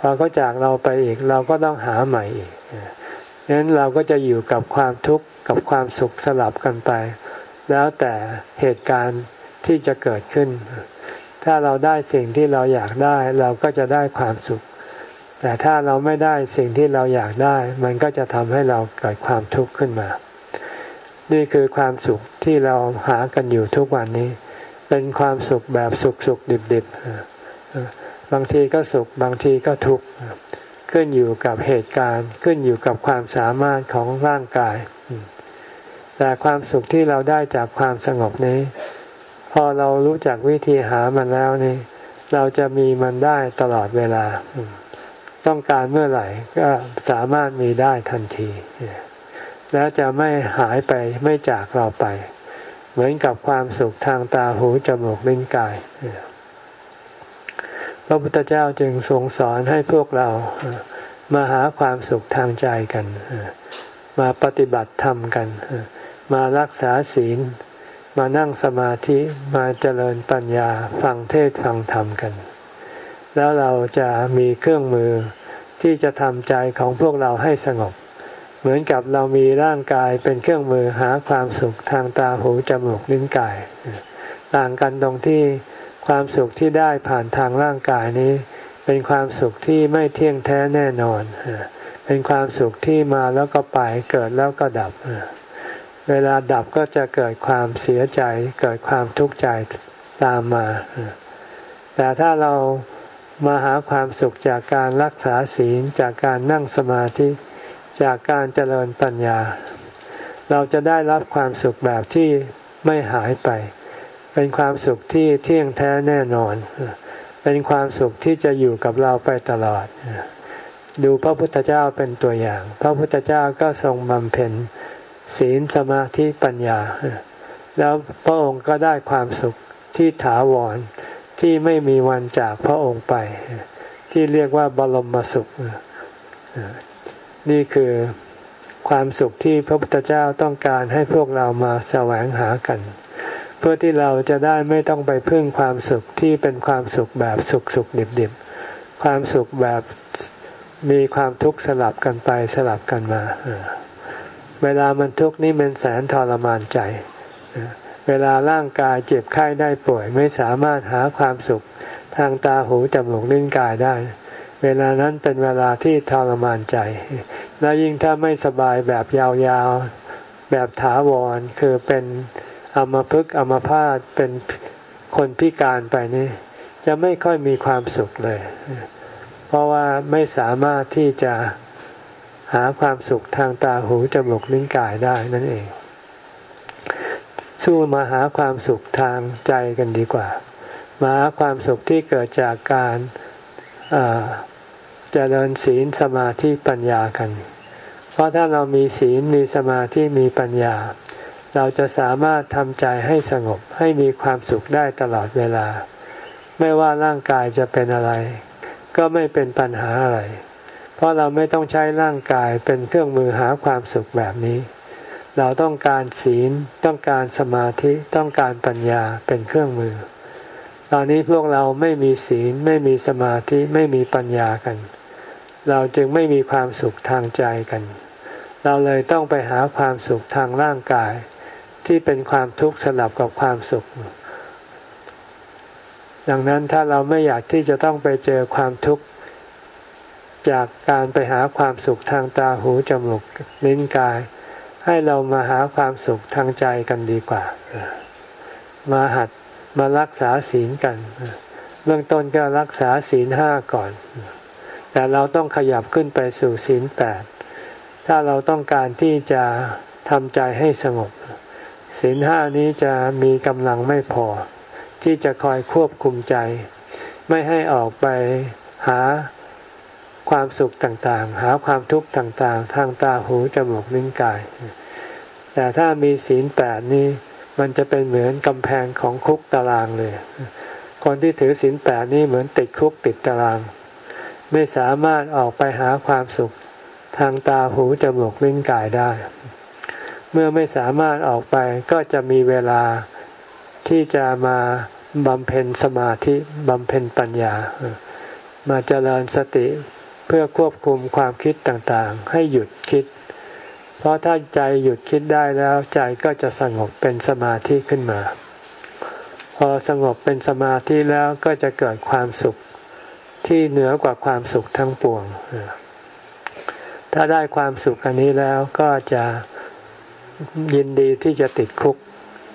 พอเขาจากเราไปอีก เราก็ต้องหาใหม่อีกดังนั้นเราก็จะอยู่กับความทุกข์กับความสุขสลับกันไป แล้วแต่เหตุการณ์ที่จะเกิดขึ้น ถ้าเราได้สิ่งที่เราอยากได้ เราก็จะได้ความสุข แต่ถ้าเราไม่ได้สิ่งที่เราอยากได้ มันก็จะทำให้เราเกิดความทุกข์ขึ้นมา นี่คือความสุขที่เราหากันอยู่ทุกวันนี้ เป็นความสุขแบบสุขสุขดิบดิบบางทีก็สุขบางทีก็ทุกข์ขึ้นอยู่กับเหตุการณ์ ขึ้นอยู่กับความสามารถของร่างกาย แต่ความสุขที่เราได้จากความสงบนี้ พอเรารู้จักวิธีหามันแล้วนี่ เราจะมีมันได้ตลอดเวลา ต้องการเมื่อไหร่ก็สามารถมีได้ทันที แล้วจะไม่หายไปไม่จากเราไป เหมือนกับความสุขทางตาหูจมูกลิ้นกาย พระพุทธเจ้าจึงทรงสอนให้พวกเรามาหาความสุขทางใจกัน มาปฏิบัติธรรมกัน มารักษาศีล มานั่งสมาธิ มาเจริญปัญญา ฟังเทศฟังธรรมกัน แล้วเราจะมีเครื่องมือที่จะทำใจของพวกเราให้สงบ เหมือนกับเรามีร่างกายเป็นเครื่องมือหาความสุขทางตาหูจมูกลิ้นกาย ต่างกันตรงที่ความสุขที่ได้ผ่านทางร่างกายนี้ เป็นความสุขที่ไม่เที่ยงแท้แน่นอน เป็นความสุขที่มาแล้วก็ไปเกิดแล้วก็ดับ เวลาดับก็จะเกิดความเสียใจ เกิดความทุกข์ใจตามมา แต่ถ้าเรา มาหาความสุขจากการรักษาศีลจากการนั่งสมาธิ จากการเจริญปัญญา เราจะได้รับความสุขแบบที่ไม่หายไป เป็นความสุขที่เที่ยงแท้แน่นอน เป็นความสุขที่จะอยู่กับเราไปตลอด ดูพระพุทธเจ้าเป็นตัวอย่าง พระพุทธเจ้าก็ทรงบำเพ็ญศีลสมาธิปัญญา แล้วพระองค์ก็ได้ความสุขที่ถาวร ที่ไม่มีวันจากพระองค์ไป ที่เรียกว่าบรมสุข นี่คือความสุขที่พระพุทธเจ้าต้องการให้พวกเรามาแสวงหากัน เพื่อที่เราจะได้ไม่ต้องไปพึ่งความสุขที่เป็นความสุขแบบสุขสุขดิบดิบความสุขแบบมีความทุกข์สลับกันไปสลับกันมา เวลามันทุกข์นี่มันแสนทรมานใจ เวลาร่างกายเจ็บไข้ได้ป่วย ไม่สามารถหาความสุข ทางตาหูจมูกลิ้นกายได้ เวลานั้นเป็นเวลาที่ทรมานใจ แล้วยิ่งถ้าไม่สบายแบบยาวๆ แบบถาวร คือเป็นอมพึกอมพาตเป็นคนพิการไปนี่จะไม่ค่อยมีความสุขเลย เพราะว่าไม่สามารถที่จะหาความสุขทางตาหูจมูกลิ้นกายได้นั่นเอง สู้มาหาความสุขทางใจกันดีกว่า มาหาความสุขที่เกิดจากการเจริญศีลสมาธิปัญญากัน เพราะถ้าเรามีศีลมีสมาธิมีปัญญา เราจะสามารถทำใจให้สงบให้มีความสุขได้ตลอดเวลา ไม่ว่าร่างกายจะเป็นอะไร ก็ไม่เป็นปัญหาอะไร เพราะเราไม่ต้องใช้ร่างกายเป็นเครื่องมือหาความสุขแบบนี้ เราต้องการศีลต้องการสมาธิต้องการปัญญาเป็นเครื่องมือ ตอนนี้พวกเราไม่มีศีลไม่มีสมาธิไม่มีปัญญากัน เราจึงไม่มีความสุขทางใจกัน เราเลยต้องไปหาความสุขทางร่างกาย ที่เป็นความทุกข์สลับกับความสุข ดังนั้นถ้าเราไม่อยากที่จะต้องไปเจอความทุกข์จากการไปหาความสุขทางตาหูจมูกลิ้นกาย ให้เรามาหาความสุขทางใจกันดีกว่า มาหัดมารักษาศีลกัน เบื้องต้นก็รักษาศีลห้าก่อน แต่เราต้องขยับขึ้นไปสู่ศีลแปด ถ้าเราต้องการที่จะทำใจให้สงบ ศีลห้านี้จะมีกำลังไม่พอ ที่จะคอยควบคุมใจ ไม่ให้ออกไปหา ความสุขต่างๆ หาความทุกข์ต่างๆ ทางตาหูจมูกลิ้นกาย แต่ถ้ามีศีลแปดนี้ มันจะเป็นเหมือนกำแพงของคุกตารางเลย คนที่ถือศีลแปดนี้เหมือนติดคุกติดตาราง ไม่สามารถออกไปหาความสุขทางตาหูจมูกลิ้นกายได้ เมื่อไม่สามารถออกไปก็จะมีเวลาที่จะมาบำเพ็ญสมาธิบำเพ็ญปัญญา มาเจริญสติ พื่อควบคุมความคิดต่างๆ ให้หยุดคิด เพราะถ้าใจหยุดคิดได้แล้วใจก็จะสงบเป็นสมาธิขึ้นมา พอสงบเป็นสมาธิแล้วก็จะเกิดความสุขที่เหนือกว่าความสุขทั้งปวง ถ้าได้ความสุขอันนี้แล้วก็จะยินดีที่จะติดคุก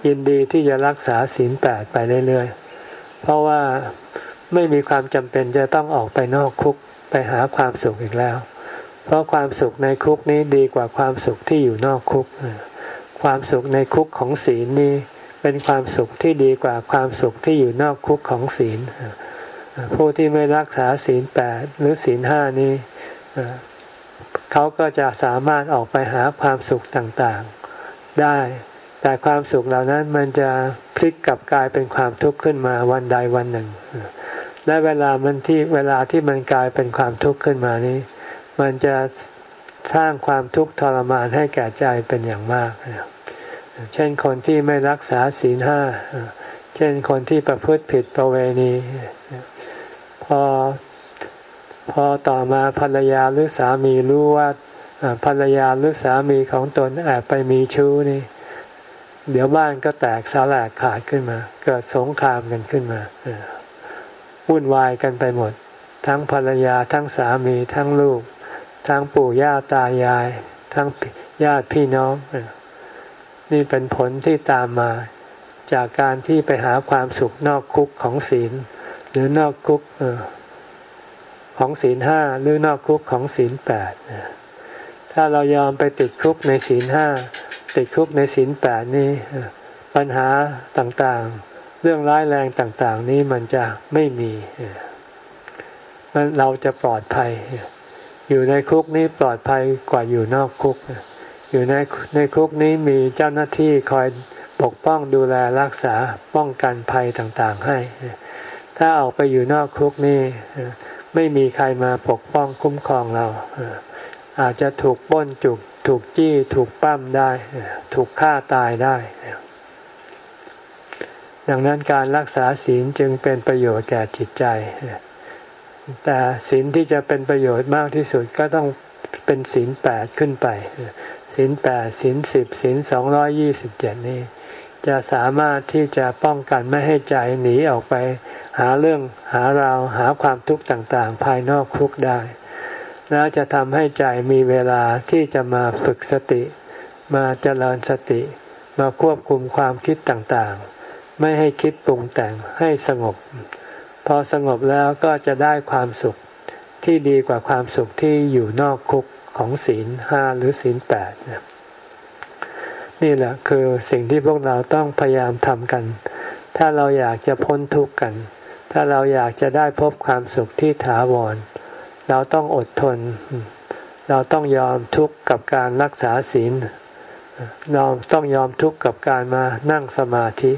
ยินดีที่จะรักษาศีลแปดไปเรื่อยๆ เพราะว่าไม่มีความจำเป็นจะต้องออกไปนอกคุก ไปหาความสุขอีกแล้ว เพราะความสุขในคุกนี้ดีกว่าความสุขที่อยู่นอกคุก ความสุขในคุกของศีลนี้เป็นความสุขที่ดีกว่าความสุขที่อยู่นอกคุกของศีล ผู้ที่ไม่รักษาศีลแปดหรือศีลห้านี้เขาก็จะสามารถออกไปหาความสุขต่างๆ ได้ แต่ความสุขเหล่านั้นมันจะพลิกกลับกลายเป็นความทุกข์ขึ้นมาวันใดวันหนึ่ง และเวลามันที่เวลาที่มันกลายเป็นความทุกข์ขึ้นมานี้ มันจะสร้างความทุกข์ทรมานให้แก่ใจเป็นอย่างมาก เช่นคนที่ไม่รักษาศีลห้า เช่นคนที่ประพฤติผิดประเวณี พอพอต่อมาภรรยาหรือสามีรู้ว่าภรรยาหรือสามีของตนแอบไปมีชู้นี่ เดี๋ยวบ้านก็แตกสาแหลกขาดขึ้นมา เกิดสงครามกันขึ้นมา วุ่นวายกันไปหมด ทั้งภรรยาทั้งสามีทั้งลูก ทั้งปู่ย่าตายาย ทั้งญาติพี่น้อง นี่เป็นผลที่ตามมาจากการที่ไปหาความสุขนอกคุกของศีล หรือนอกคุกของศีลห้าหรือนอกคุกของศีลแปดถ้าเรายอมไปติดคุกในศีลห้าติดคุกในศีลแปดนี่ปัญหาต่าง เรื่องร้ายแรงต่างๆ นี้มันจะไม่มีเราจะปลอดภัย อยู่ในคุกนี้ปลอดภัยกว่าอยู่นอกคุก อยู่ในในคุกนี้มีเจ้าหน้าที่คอยปกป้องดูแลรักษาป้องกันภัยต่างๆให้ ถ้าออกไปอยู่นอกคุกนี่ไม่มีใครมาปกป้องคุ้มครองเรา อาจจะถูกป้นจุกถูกจี้ถูกปั้มได้ ถูกฆ่าตายได้ ดังนั้นการรักษาศีลจึงเป็นประโยชน์แก่จิตใจ แต่ศีลที่จะเป็นประโยชน์มากที่สุดก็ต้องเป็นศีลแปดขึ้นไปศีลแปดศีลสิบศีลสองร้อยยี่สิบเจ็ดนี้ จะสามารถที่จะป้องกันไม่ให้ใจหนีออกไป หาเรื่องหาราวหาความทุกข์ต่างๆ ภายนอกคุกได้ แล้วจะทำให้ใจมีเวลาที่จะมาฝึกสติ มาเจริญสติ มาควบคุมความคิดต่างๆ ไม่ให้คิดปรุงแต่งให้สงบ พอสงบแล้วก็จะได้ความสุขที่ดีกว่าความสุขที่อยู่นอกคุกของศีลห้าหรือศีลแปดนี่แหละคือสิ่งที่พวกเราต้องพยายามทำกัน ถ้าเราอยากจะพ้นทุกข์กัน ถ้าเราอยากจะได้พบความสุขที่ถาวร เราต้องอดทน เราต้องยอมทุกข์กับการรักษาศีลเราต้องยอมทุกข์กับการมานั่งสมาธิ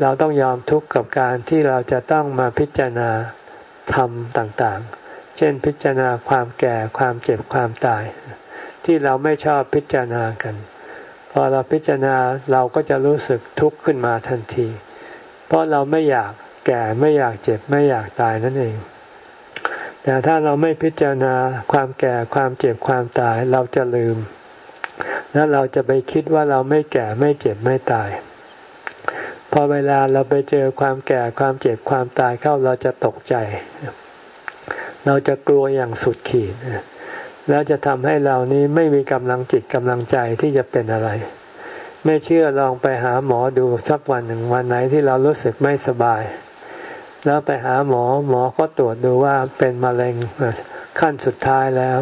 เราต้องยอมทุกข์กับการที่เราจะต้องมาพิจารณาธรรมต่างๆ เช่นพิจารณาความแก่ความเจ็บความตาย ที่เราไม่ชอบพิจารณากัน พอเราพิจารณาเราก็จะรู้สึกทุกข์ขึ้นมาทันที เพราะเราไม่อยากแก่ไม่อยากเจ็บไม่อยากตายนั่นเอง แต่ถ้าเราไม่พิจารณาความแก่ความเจ็บความตายเราจะลืม แล้วเราจะไปคิดว่าเราไม่แก่ไม่เจ็บไม่ตาย อเวลาเราไปเจอความแก่ความเจ็บความตายเข้าเราจะตกใจ เราจะกลัวอย่างสุดขีด แล้วจะทำให้เรานี้ไม่มีกำลังจิตกำลังใจที่จะเป็นอะไร ไม่เชื่อลองไปหาหมอดูสักวันหนึ่งวันไหนที่เรารู้สึกไม่สบาย แล้วไปหาหมอหมอก็ตรวจดูว่าเป็นมะเร็งขั้นสุดท้ายแล้ว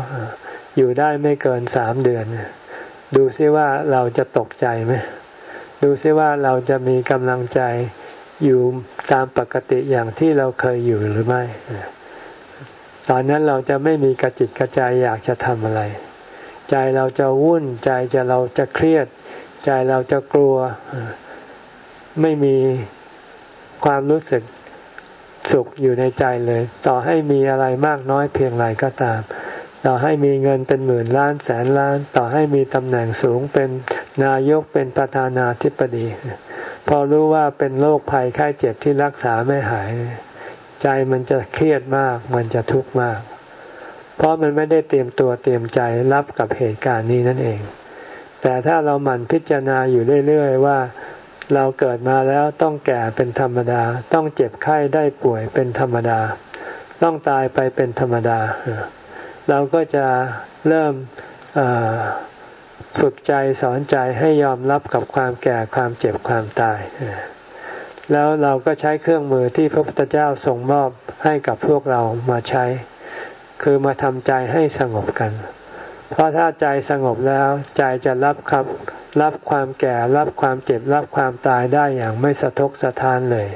อยู่ได้ไม่เกินสามเดือน ดูซิว่าเราจะตกใจไหม ดูซิว่าเราจะมีกำลังใจอยู่ตามปกติอย่างที่เราเคยอยู่หรือไม่ ตอนนั้นเราจะไม่มีกระจิตกระใจอยากจะทำอะไร ใจเราจะวุ่น ใจจะเราจะเครียด ใจเราจะกลัว ไม่มีความรู้สึกสุขอยู่ในใจเลย ต่อให้มีอะไรมากน้อยเพียงไรก็ตาม ต่อให้มีเงินเป็นหมื่นล้านแสนล้าน ต่อให้มีตำแหน่งสูงเป็น นายกเป็นประธานาธิบดี พอรู้ว่าเป็นโรคภัยไข้เจ็บที่รักษาไม่หาย ใจมันจะเครียดมาก มันจะทุกข์มาก เพราะมันไม่ได้เตรียมตัวเตรียมใจรับกับเหตุการณ์นี้นั่นเอง แต่ถ้าเราหมั่นพิจารณาอยู่เรื่อยๆว่าเราเกิดมาแล้วต้องแก่เป็นธรรมดา ต้องเจ็บไข้ได้ป่วยเป็นธรรมดา ต้องตายไปเป็นธรรมดา เราก็จะเริ่ม ฝึกใจสอนใจให้ยอมรับกับความแก่ความเจ็บความตาย แล้วเราก็ใช้เครื่องมือที่พระพุทธเจ้าทรงมอบให้กับพวกเรามาใช้ คือมาทำใจให้สงบกัน เพราะถ้าใจสงบแล้วใจจะรับครับรับความแก่รับความเจ็บรับความตายได้อย่างไม่สะทกสะท้านเลย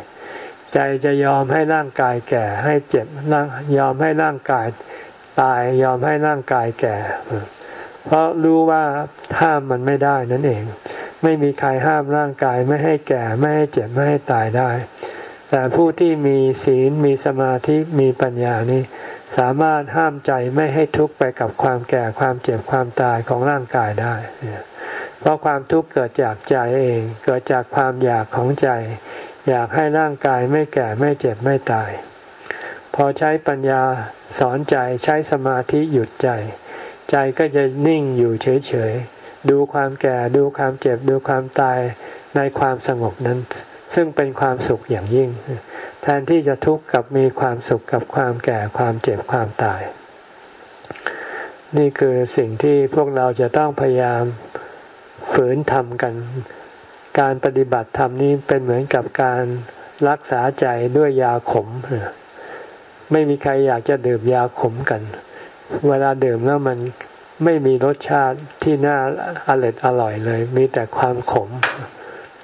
ใจจะยอมให้ร่างกายแก่ให้เจ็บยอมให้ร่างกายตายยอมให้ร่างกายแก่ เพราะรู้ว่าห้ามมันไม่ได้นั่นเอง ไม่มีใครห้ามร่างกายไม่ให้แก่ไม่ให้เจ็บไม่ให้ตายได้ แต่ผู้ที่มีศีลมีสมาธิมีปัญญานี้ สามารถห้ามใจไม่ให้ทุกข์ไปกับความแก่ความเจ็บความตายของร่างกายได้ เพราะความทุกข์เกิดจากใจเองเกิดจากความอยากของใจ อยากให้ร่างกายไม่แก่ไม่เจ็บไม่ตาย พอใช้ปัญญาสอนใจใช้สมาธิหยุดใจ ใจก็จะนิ่งอยู่เฉยๆ ดูความแก่ดูความเจ็บดูความตายในความสงบนั้น ซึ่งเป็นความสุขอย่างยิ่ง แทนที่จะทุกข์กับมีความสุขกับความแก่ความเจ็บความตาย นี่คือสิ่งที่พวกเราจะต้องพยายามฝืนทำกัน การปฏิบัติธรรมนี้เป็นเหมือนกับการรักษาใจด้วยยาขม ไม่มีใครอยากจะดื่มยาขมกัน เวลาดื่มแล้วมันไม่มีรสชาติที่น่าอร่อยอร่อยเลย มีแต่ความขม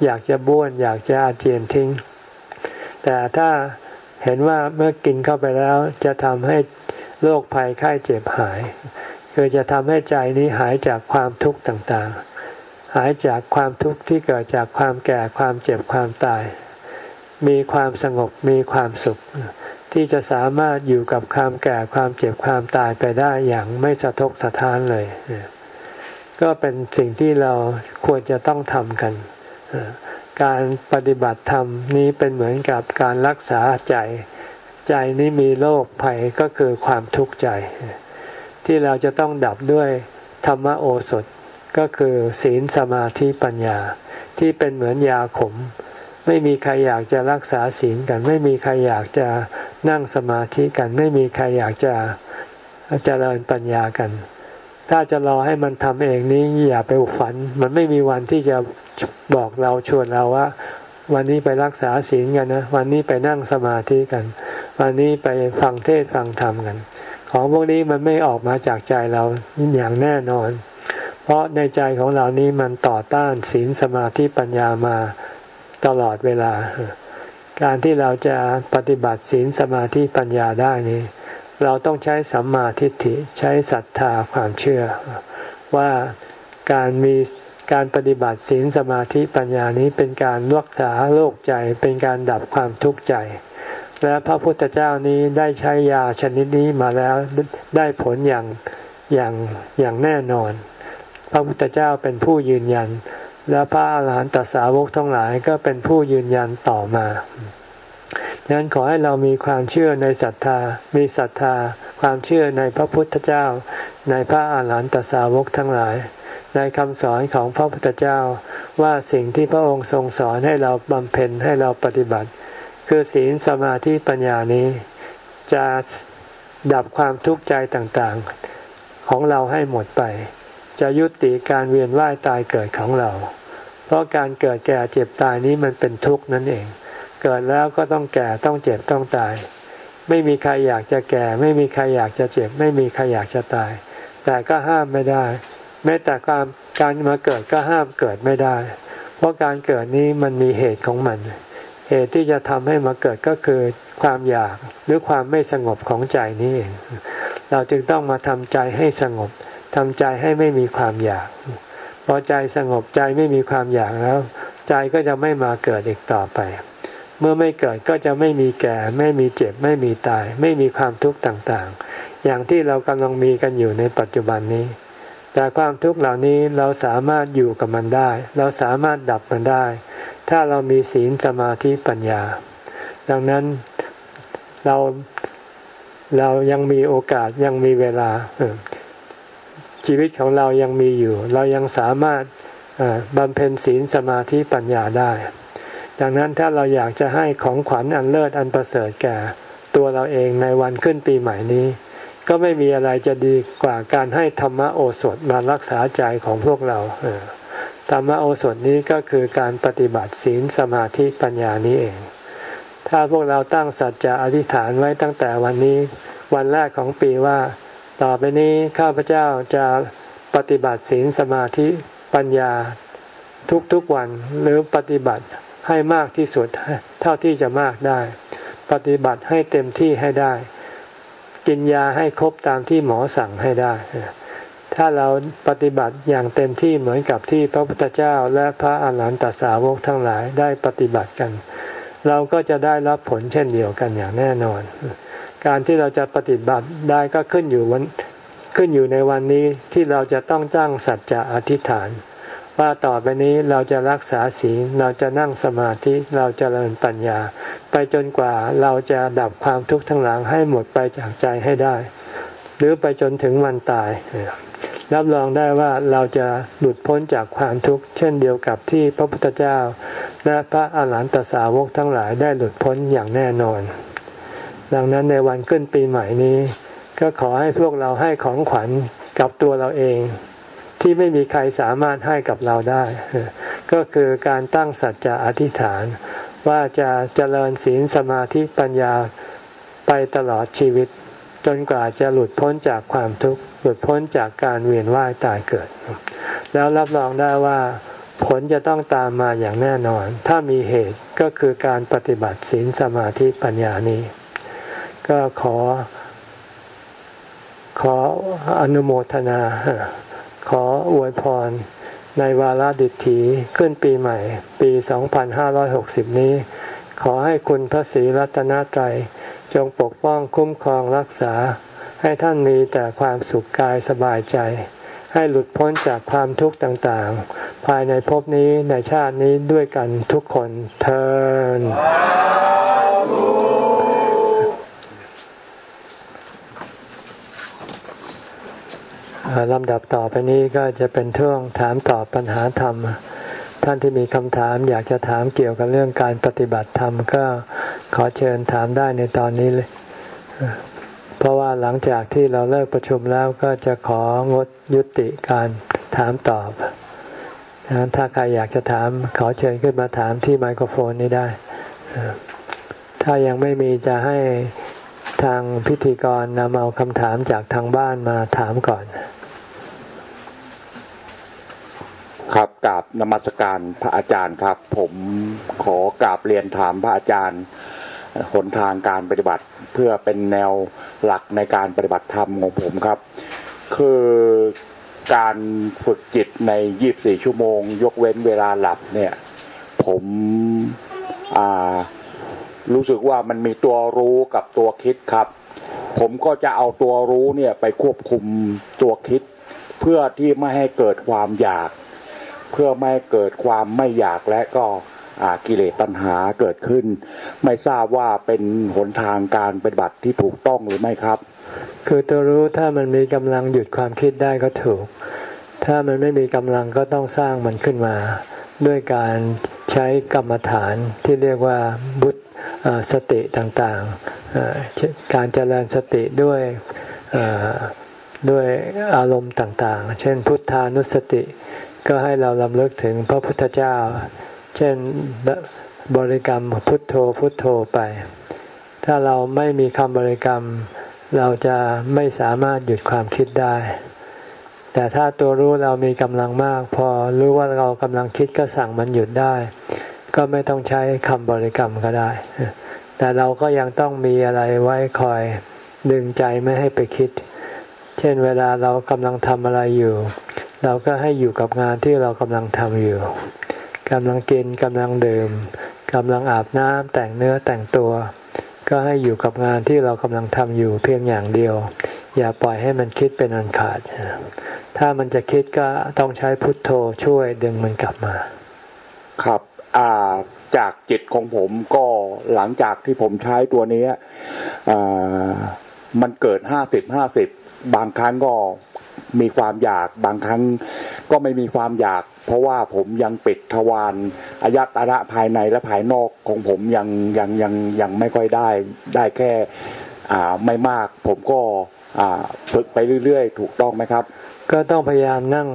อยากจะบ้วน อยากจะอาเจียนทิ้ง แต่ถ้าเห็นว่าเมื่อกินเข้าไปแล้วจะทำให้โรคภัยไข้เจ็บหาย คือจะทำให้ใจนี้หายจากความทุกข์ต่างๆ หายจากความทุกข์ที่เกิดจากความแก่ความเจ็บความตาย มีความสงบมีความสุข ที่จะสามารถอยู่กับความแก่ความเจ็บความตายไปได้อย่างไม่สะทกสะท้านเลย ก็เป็นสิ่งที่เราควรจะต้องทำกัน การปฏิบัติธรรมนี้เป็นเหมือนกับการรักษาใจ ใจนี้มีโรคภัยก็คือความทุกข์ใจ ที่เราจะต้องดับด้วยธรรมโอสถก็คือศีลสมาธิปัญญาที่เป็นเหมือนยาขม ไม่มีใครอยากจะรักษาศีลกัน ไม่มีใครอยากจะนั่งสมาธิกัน ไม่มีใครอยากจะเจริญปัญญากัน ถ้าจะรอให้มันทำเองนี้อย่าไปฝัน มันไม่มีวันที่จะบอกเราชวนเราว่า วันนี้ไปรักษาศีลกันนะ วันนี้ไปนั่งสมาธิกัน วันนี้ไปฟังเทศฟังธรรมกัน ของพวกนี้มันไม่ออกมาจากใจเราอย่างแน่นอน เพราะในใจของเรานี้มันต่อต้านศีลสมาธิปัญญามา ตลอดเวลา การที่เราจะปฏิบัติศีลสมาธิปัญญาได้นี้ เราต้องใช้สัมมาทิฏฐิใช้ศรัทธาความเชื่อ ว่าการมีการปฏิบัติศีลสมาธิปัญญานี้เป็นการรักษาโรคใจเป็นการดับความทุกข์ใจ และพระพุทธเจ้านี้ได้ใช้ยาชนิดนี้มาแล้วได้ผลอย่างอย่างอย่างแน่นอน พระพุทธเจ้าเป็นผู้ยืนยัน และพระอาหารหันตสาวกทั้งหลายก็เป็นผู้ยืนยันต่อมาดังนั้นขอให้เรามีความเชื่อในศรัทธา มีศรัทธา ความเชื่อในพระพุทธเจ้า ในพระอาหารหันตสาวกทั้งหลาย ในคำสอนของพระพุทธเจ้าว่าสิ่งที่พระองค์ทรงสอนให้เราบำเพ็ญให้เราปฏิบัติ คือศีลสมาธิปัญญานี้ จะดับความทุกข์ใจต่างๆ ของเราให้หมดไป จะยุติการเวียนว่ายตายเกิดของเรา เพราะการเกิดแก่เจ็บตายนี้มันเป็นทุกข์นั่นเอง เกิดแล้วก็ต้องแก่ต้องเจ็บต้องตาย ไม่มีใครอยากจะแก่ ไม่มีใครอยากจะเจ็บ ไม่มีใครอยากจะตาย แต่ก็ห้ามไม่ได้ แม้แต่การการมาเกิดก็ห้ามเกิดไม่ได้ เพราะการเกิดนี้มันมีเหตุของมัน เหตุที่จะทำให้มาเกิดก็คือความอยากหรือความไม่สงบของใจนี่เองเราจึงต้องมาทำใจให้สงบ ทำใจให้ไม่มีความอยากพอใจสงบใจไม่มีความอยากแล้ว ใจก็จะไม่มาเกิดอีกต่อไป เมื่อไม่เกิดก็จะไม่มีแก่ ไม่มีเจ็บ ไม่มีตาย ไม่มีความทุกข์ต่างๆ อย่างที่เรากำลังมีกันอยู่ในปัจจุบันนี้ แต่ความทุกข์เหล่านี้เราสามารถอยู่กับมันได้ เราสามารถดับมันได้ ถ้าเรามีศีลสมาธิปัญญา ดังนั้นเราเรายังมีโอกาสยังมีเวลา ชีวิตของเรายังมีอยู่ เรายังสามารถบำเพ็ญศีลสมาธิปัญญาได้ ดังนั้นถ้าเราอยากจะให้ของขวัญอันเลิศอันประเสริฐแก่ ตัวเราเองในวันขึ้นปีใหม่นี้ ก็ไม่มีอะไรจะดีกว่าการให้ธรรมโอสถมารักษาใจของพวกเราธรรมโอสถนี้ก็คือการปฏิบัติศีลสมาธิปัญญานี้เอง ถ้าพวกเราตั้งสัจจะอธิษฐานไว้ตั้งแต่วันนี้ วันแรกของปีว่า ต่อไปนี้ข้าพเจ้าจะปฏิบัติศีลสมาธิปัญญาทุกๆวันหรือปฏิบัติให้มากที่สุดเท่าที่จะมากได้ ปฏิบัติให้เต็มที่ให้ได้ กินยาให้ครบตามที่หมอสั่งให้ได้ ถ้าเราปฏิบัติอย่างเต็มที่เหมือนกับที่พระพุทธเจ้าและพระอาหารหันตสาวกทั้งหลายได้ปฏิบัติกัน เราก็จะได้รับผลเช่นเดียวกันอย่างแน่นอน การที่เราจะปฏิบัติได้ก็ขึ้นอยู่วันขึ้นอยู่ในวันนี้ที่เราจะต้องตั้งสัจจะอธิษฐาน ว่าต่อไปนี้เราจะรักษาศีลเราจะนั่งสมาธิเราจะเริญปัญญา ไปจนกว่าเราจะดับความทุกข์ทั้งหลังให้หมดไปจากใจให้ได้ หรือไปจนถึงวันตายรับรองได้ว่าเราจะหลุดพ้นจากความทุกข์ เช่นเดียวกับที่พระพุทธเจ้า และพระอาหารหันตสาวกทั้งหลายได้หลุดพ้นอย่างแน่นอน ดังนั้นในวันขึ้นปีใหม่นี้ ก็ขอให้พวกเราให้ของขวัญกับตัวเราเอง ที่ไม่มีใครสามารถให้กับเราได้ ก็คือการตั้งสัจจะอธิษฐาน ว่าจะเจริญศีลสมาธิปัญญาไปตลอดชีวิต จนกว่าจะหลุดพ้นจากความทุกข์หลุดพ้นจากการเวียนว่ายตายเกิด แล้วรับรองได้ว่าผลจะต้องตามมาอย่างแน่นอน ถ้ามีเหตุก็คือการปฏิบัติศีลสมาธิปัญญานี้ ก็ขอ ขออนุโมทนา ขออวยพรในวาระดิถีขึ้นปีใหม่ ปี 2560 นี้ ขอให้คุณพระศรีรัตนตรัยจงปกป้องคุ้มครองรักษา ให้ท่านมีแต่ความสุขกายสบายใจ ให้หลุดพ้นจากความทุกข์ต่างๆ ภายในภพนี้ในชาตินี้ด้วยกันทุกคนเทอ ลำดับต่อไปนี้ก็จะเป็นช่วงถามตอบปัญหาธรรม ท่านที่มีคำถามอยากจะถามเกี่ยวกับเรื่องการปฏิบัติธรรมก็ขอเชิญถามได้ในตอนนี้เลย เพราะว่าหลังจากที่เราเลิกประชุมแล้วก็จะของดยุติการถามตอบถ้าใครอยากจะถามขอเชิญขึ้นมาถามที่ไมโครโฟนนี้ได้ ถ้ายังไม่มีจะให้ ทางพิธีกรนำเอาคำถามจากทางบ้านมาถามก่อน ครับกราบนมัสการพระอาจารย์ครับ ผมขอกราบเรียนถามพระอาจารย์หนทางการปฏิบัติ เพื่อเป็นแนวหลักในการปฏิบัติธรรมของผมครับ คือการฝึกจิตในยีบสี่ชั่วโมง ยกเว้นเวลาหลับเนี่ย ผมอ่า รู้สึกว่ามันมีตัวรู้กับตัวคิดครับ ผมก็จะเอาตัวรู้เนี่ยไปควบคุมตัวคิด เพื่อที่ไม่ให้เกิดความอยาก เพื่อไม่เกิดความไม่อยากและก็กิเลสตัณหาเกิดขึ้น ไม่ทราบว่าเป็นหนทางการปฏิบัติที่ถูกต้องหรือไม่ครับ คือตัวรู้ถ้ามันมีกำลังหยุดความคิดได้ก็ถูก ถ้ามันไม่มีกำลังก็ต้องสร้างมันขึ้นมา ด้วยการใช้กรรมฐานที่เรียกว่าบุต สติต่างๆ การเจริญสติด้วยด้วยอารมณ์ต่างๆ เช่น พุทธานุสติ ก็ให้เราลำลึกถึงพระพุทธเจ้า เช่นบริกรรมพุทโธพุทโธไป ถ้าเราไม่มีคำบริกรรม เราจะไม่สามารถหยุดความคิดได้ แต่ถ้าตัวรู้เรามีกำลังมาก พอรู้ว่าเรากำลังคิดก็สั่งมันหยุดได้ ก็ไม่ต้องใช้คำบริกรรมก็ได้ แต่เราก็ยังต้องมีอะไรไว้คอยดึงใจไม่ให้ไปคิด เช่นเวลาเรากำลังทำอะไรอยู่ เราก็ให้อยู่กับงานที่เรากำลังทำอยู่กำลังกินกำลังดื่มกำลังอาบน้ำแต่งเนื้อแต่งตัว ก็ให้อยู่กับงานที่เรากำลังทำอยู่เพียงอย่างเดียว อย่าปล่อยให้มันคิดเป็นอันขาด ถ้ามันจะคิดก็ต้องใช้พุทโธช่วยดึงมันกลับมา ครับ จากจิตของผมก็หลังจากที่ผมใช้ตัวนี้มันเกิดห้าสิบห้าสิบบางครั้งก็มีความอยากบางครั้งก็ไม่มีความอยาก เพราะว่าผมยังปิดทวารอายัตระภายในและภายนอกของผมยังยังยังยังไม่ค่อยได้ได้แค่ไม่มาก ผมก็ฝึกไปเรื่อยๆ ถูกต้องไหมครับ ก็ต้องพยายามนั่ง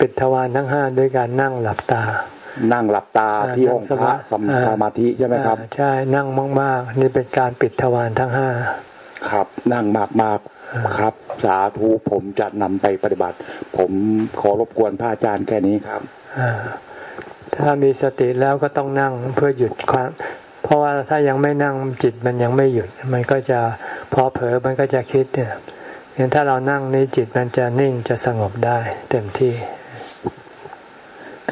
ปิดทวารทั้งห้าด้วยการนั่งหลับตา นั่งหลับตาที่องค์พระสมาธิใช่ไหมครับ ใช่นั่งมากๆ นี่เป็นการปิดทวารทั้งห้าครับนั่งมากๆครับ สาธุผมจะนำไปปฏิบัติ ผมขอรบกวนพระอาจารย์แค่นี้ครับถ้ามีสติแล้วก็ต้องนั่งเพื่อหยุดความเพราะว่าถ้ายังไม่นั่งจิตมันยังไม่หยุด มันก็จะพอเผลอมันก็จะคิดเนี่ยเห็นถ้าเรานั่งนี่จิตมันจะนิ่งจะสงบได้เต็มที่